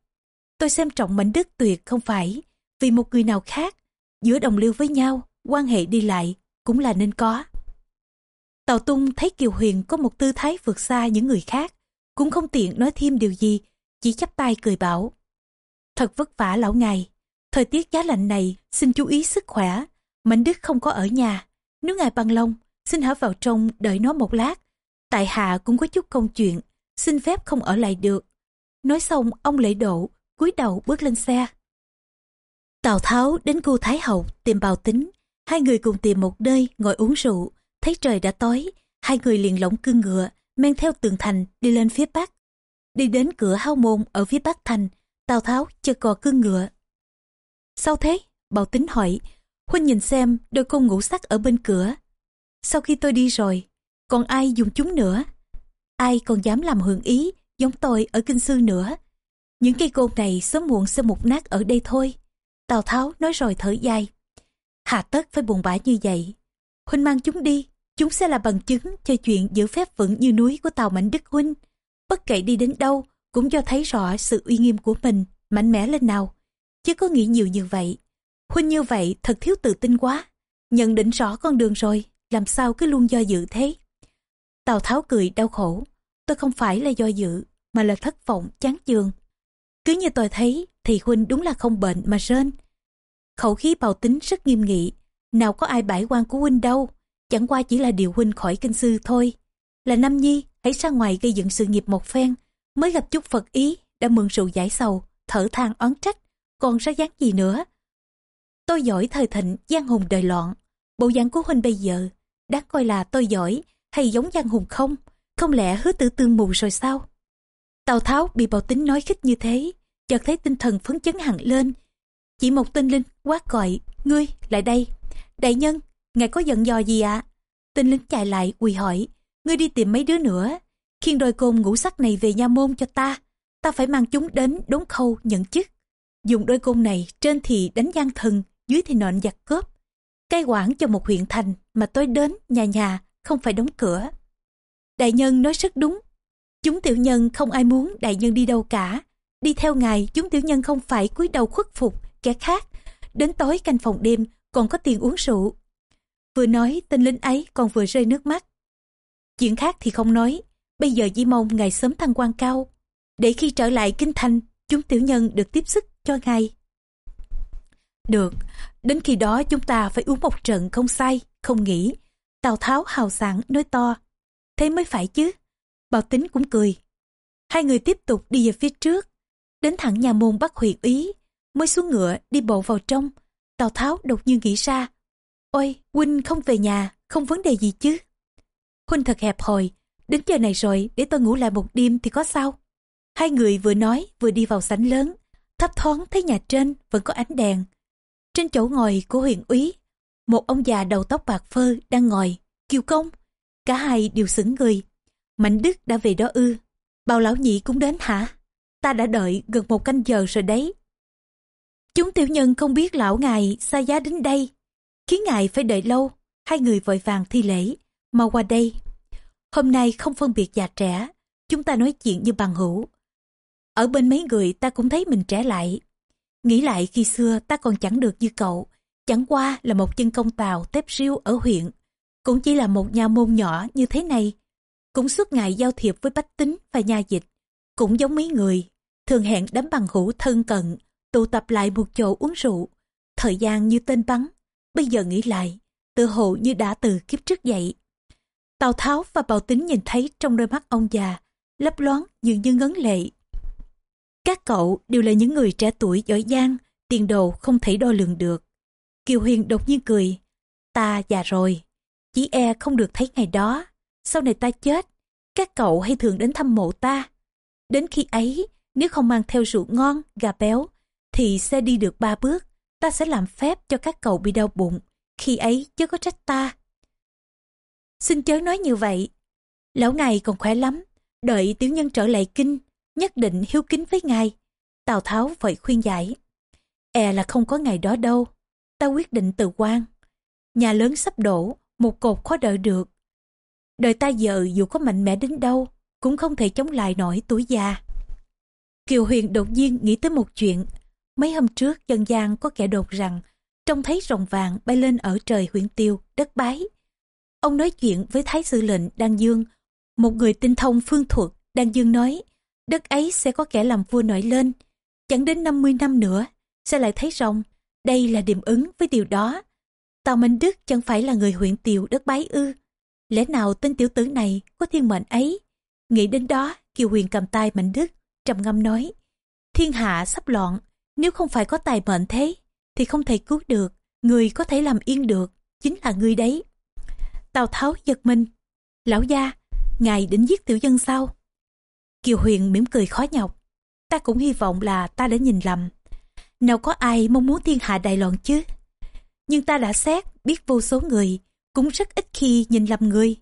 Tôi xem trọng Mạnh Đức tuyệt không phải vì một người nào khác. Giữa đồng liêu với nhau, quan hệ đi lại cũng là nên có. Tào Tung thấy Kiều Huyền có một tư thái vượt xa những người khác, cũng không tiện nói thêm điều gì, chỉ chắp tay cười bảo. Thật vất vả lão ngài, thời tiết giá lạnh này xin chú ý sức khỏe, Mạnh Đức không có ở nhà, nếu ngài bằng lòng, xin hãy vào trong đợi nó một lát. Tại hạ cũng có chút công chuyện, xin phép không ở lại được. Nói xong ông lễ độ, cúi đầu bước lên xe. Tào Tháo đến khu Thái Hậu tìm bào tính. Hai người cùng tìm một nơi ngồi uống rượu. Thấy trời đã tối, hai người liền lỏng cương ngựa, men theo tường thành đi lên phía bắc. Đi đến cửa hao môn ở phía bắc thành, Tào Tháo chợt cò cương ngựa. Sao thế? Bào tính hỏi. Huynh nhìn xem đôi con ngũ sắc ở bên cửa. Sau khi tôi đi rồi, còn ai dùng chúng nữa? Ai còn dám làm hưởng ý giống tôi ở kinh sư nữa? Những cây côn này sớm muộn sẽ mục nát ở đây thôi. Tào Tháo nói rồi thở dài. Hà tất phải buồn bã như vậy. Huynh mang chúng đi, chúng sẽ là bằng chứng cho chuyện giữ phép vững như núi của Tào Mạnh Đức Huynh. Bất kể đi đến đâu, cũng cho thấy rõ sự uy nghiêm của mình, mạnh mẽ lên nào. Chứ có nghĩ nhiều như vậy. Huynh như vậy thật thiếu tự tin quá. Nhận định rõ con đường rồi, làm sao cứ luôn do dự thế. Tào Tháo cười đau khổ. Tôi không phải là do dự, mà là thất vọng, chán chường. Cứ như tôi thấy thì Huynh đúng là không bệnh mà rên. Khẩu khí bào tính rất nghiêm nghị, nào có ai bãi quan của Huynh đâu, chẳng qua chỉ là điều Huynh khỏi kinh sư thôi. Là Nam Nhi hãy ra ngoài gây dựng sự nghiệp một phen, mới gặp chút Phật ý, đã mượn rượu giải sầu, thở than oán trách, còn ra dáng gì nữa. Tôi giỏi thời thịnh, giang hùng đời loạn, bộ dạng của huynh bây giờ, đáng coi là tôi giỏi, hay giống giang hùng không? Không lẽ hứa tử tương mù rồi sao? Tào Tháo bị Bảo tính nói khích như thế, chợt thấy tinh thần phấn chấn hẳn lên. Chỉ một tinh linh quát gọi, ngươi, lại đây. Đại nhân, ngài có giận dò gì ạ? À? Tinh linh chạy lại quỳ hỏi, ngươi đi tìm mấy đứa nữa, khiêng đôi côn ngũ sắc này về nha môn cho ta. Ta phải mang chúng đến đốn khâu nhận chức. Dùng đôi côn này trên thì đánh gian thần, dưới thì nện giặc cướp. Cai quản cho một huyện thành mà tôi đến nhà nhà không phải đóng cửa. Đại nhân nói rất đúng. Chúng tiểu nhân không ai muốn đại nhân đi đâu cả. Đi theo ngài chúng tiểu nhân không phải cúi đầu khuất phục kẻ khác. Đến tối canh phòng đêm còn có tiền uống rượu. Vừa nói tên lính ấy còn vừa rơi nước mắt. Chuyện khác thì không nói. Bây giờ chỉ mong ngài sớm thăng quan cao. Để khi trở lại kinh thành chúng tiểu nhân được tiếp sức cho ngài. Được, đến khi đó chúng ta phải uống một trận không say, không nghỉ. Tào Tháo hào sảng nói to. Thế mới phải chứ. Bảo tính cũng cười. Hai người tiếp tục đi về phía trước. Đến thẳng nhà môn bắt huyện ý. Mới xuống ngựa đi bộ vào trong. Tào Tháo đột nhiên nghĩ ra. Ôi, huynh không về nhà, không vấn đề gì chứ. Huynh thật hẹp hòi. Đến giờ này rồi, để tôi ngủ lại một đêm thì có sao? Hai người vừa nói vừa đi vào sảnh lớn. Thấp thoáng thấy nhà trên vẫn có ánh đèn. Trên chỗ ngồi của huyện úy, một ông già đầu tóc bạc phơ đang ngồi, kiều công. Cả hai đều sững người. Mạnh Đức đã về đó ư. Bao lão nhị cũng đến hả? Ta đã đợi gần một canh giờ rồi đấy. Chúng tiểu nhân không biết lão ngài xa giá đến đây. Khiến ngài phải đợi lâu. Hai người vội vàng thi lễ. Mau qua đây. Hôm nay không phân biệt già trẻ. Chúng ta nói chuyện như bằng hữu. Ở bên mấy người ta cũng thấy mình trẻ lại. Nghĩ lại khi xưa ta còn chẳng được như cậu, chẳng qua là một chân công tàu tép riêu ở huyện. Cũng chỉ là một nhà môn nhỏ như thế này. Cũng suốt ngày giao thiệp với bách tính và nhà dịch. Cũng giống mấy người, thường hẹn đám bằng hữu thân cận, tụ tập lại một chỗ uống rượu. Thời gian như tên bắn, bây giờ nghĩ lại, tự hồ như đã từ kiếp trước dậy. Tào Tháo và Bảo Tính nhìn thấy trong đôi mắt ông già, lấp loáng dường như ngấn lệ các cậu đều là những người trẻ tuổi giỏi giang, tiền đồ không thể đo lường được. Kiều Huyền đột nhiên cười. Ta già rồi, chỉ e không được thấy ngày đó. Sau này ta chết, các cậu hay thường đến thăm mộ ta. Đến khi ấy, nếu không mang theo rượu ngon, gà béo, thì sẽ đi được ba bước. Ta sẽ làm phép cho các cậu bị đau bụng. Khi ấy chứ có trách ta. Xin chớ nói như vậy. Lão ngài còn khỏe lắm. Đợi tiểu nhân trở lại kinh, nhất định hiếu kính với ngài. Tào Tháo vội khuyên giải. E là không có ngày đó đâu. Ta quyết định từ quan. Nhà lớn sắp đổ, một cột khó đợi được. Đời ta giờ dù có mạnh mẽ đến đâu, cũng không thể chống lại nổi tuổi già. Kiều Huyền đột nhiên nghĩ tới một chuyện. Mấy hôm trước dân gian có kẻ đột rằng trông thấy rồng vàng bay lên ở trời huyện tiêu, đất bái. Ông nói chuyện với Thái sư lệnh Đan Dương, một người tinh thông phương thuật. Đan Dương nói, đất ấy sẽ có kẻ làm vua nổi lên. Chẳng đến 50 năm nữa, sẽ lại thấy rồng. Đây là điểm ứng với điều đó. Tào Minh Đức chẳng phải là người huyện tiều đất bái ư. Lẽ nào tên tiểu tử này có thiên mệnh ấy? Nghĩ đến đó, Kiều Huyền cầm tay Mạnh Đức, trầm ngâm nói. Thiên hạ sắp loạn, nếu không phải có tài mệnh thế, thì không thể cứu được. Người có thể làm yên được, chính là người đấy. Tào Tháo giật mình. Lão gia, ngài định giết tiểu dân sao? Kiều Huyền mỉm cười khó nhọc. Ta cũng hy vọng là ta đã nhìn lầm. Nào có ai mong muốn thiên hạ đại loạn chứ? Nhưng ta đã xét, biết vô số người, cũng rất ít khi nhìn lầm người.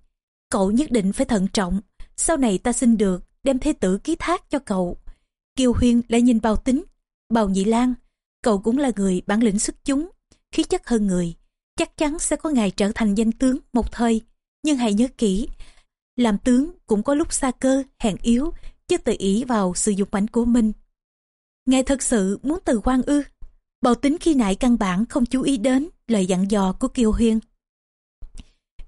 Cậu nhất định phải thận trọng. Sau này ta xin được, đem thế tử ký thác cho cậu. Kiều huyên lại nhìn bào tính. Bào Nhị Lan, cậu cũng là người bản lĩnh xuất chúng, khí chất hơn người. Chắc chắn sẽ có ngày trở thành danh tướng một thời. Nhưng hãy nhớ kỹ, làm tướng cũng có lúc xa cơ, hèn yếu, chứ tự ý vào sự dục ảnh của mình. Ngài thật sự muốn từ quan ư. Bầu tính khi nãy căn bản không chú ý đến lời dặn dò của Kiều huyên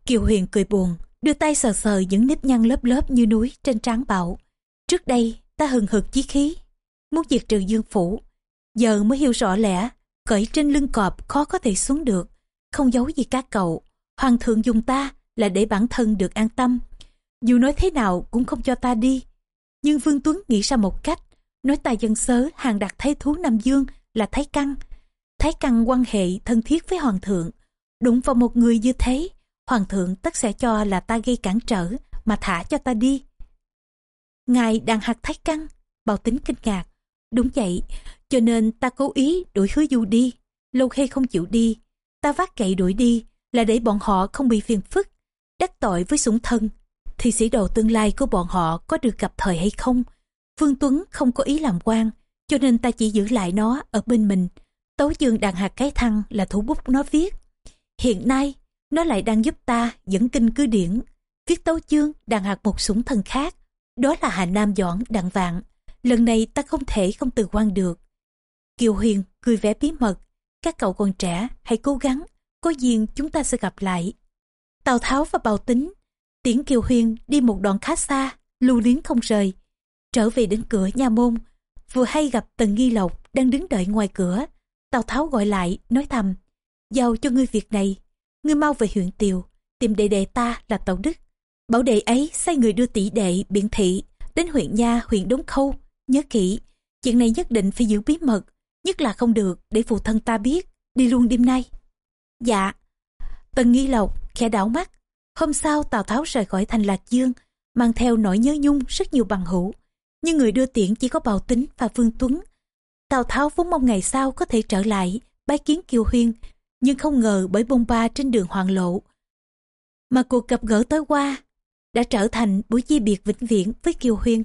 Kiều Huyền cười buồn, đưa tay sờ sờ những nếp nhăn lớp lớp như núi trên trán bạo. Trước đây, ta hừng hực chí khí, muốn diệt trừ dương phủ. Giờ mới hiểu rõ lẽ, cởi trên lưng cọp khó có thể xuống được, không giấu gì các cậu. Hoàng thượng dùng ta là để bản thân được an tâm. dù nói thế nào cũng không cho ta đi. Nhưng Vương Tuấn nghĩ ra một cách, nói ta dân sớ hàng đặt thái thú Nam Dương là Thái Căn. Thái Căn quan hệ thân thiết với Hoàng thượng, đụng vào một người như thế, Hoàng thượng tất sẽ cho là ta gây cản trở mà thả cho ta đi. Ngài đang hạt Thái căng, bào tính kinh ngạc. Đúng vậy, cho nên ta cố ý đuổi hứa du đi. Lâu khê không chịu đi, ta vác gậy đuổi đi là để bọn họ không bị phiền phức, đắc tội với sủng thân. Thì sĩ đồ tương lai của bọn họ có được gặp thời hay không? Phương Tuấn không có ý làm quan, cho nên ta chỉ giữ lại nó ở bên mình. Tấu dương đàn hạt cái thăng là thủ bút nó viết. Hiện nay, nó lại đang giúp ta dẫn kinh cứ điển. Viết tấu chương đàn hạt một súng thần khác. Đó là Hà Nam Doãn đặng vạn. Lần này ta không thể không từ quan được. Kiều Huyền cười vẻ bí mật. Các cậu còn trẻ, hãy cố gắng. Có duyên chúng ta sẽ gặp lại. Tào Tháo và Bào Tính tiễn Kiều Huyền đi một đoạn khá xa, lưu luyến không rời. Trở về đến cửa nhà môn, vừa hay gặp Tần Nghi Lộc đang đứng đợi ngoài cửa. Tào Tháo gọi lại, nói thầm, giao cho ngươi việc này. Ngươi mau về huyện Tiều, tìm đệ đệ ta là Tàu Đức. Bảo đệ ấy sai người đưa tỷ đệ biện thị đến huyện Nha, huyện Đống Khâu. Nhớ kỹ, chuyện này nhất định phải giữ bí mật, nhất là không được để phụ thân ta biết, đi luôn đêm nay. Dạ. Tần Nghi Lộc khẽ đảo mắt. Hôm sau Tào Tháo rời khỏi thành Lạc Dương, mang theo nỗi nhớ nhung rất nhiều bằng hữu. Nhưng người đưa tiễn chỉ có Bào Tính và Vương Tuấn. Tào Tháo vốn mong ngày sau có thể trở lại, bái kiến Kiều Huyên, nhưng không ngờ bởi bông ba trên đường hoàng lộ. Mà cuộc gặp gỡ tối qua đã trở thành buổi chia biệt vĩnh viễn với Kiều Huyên.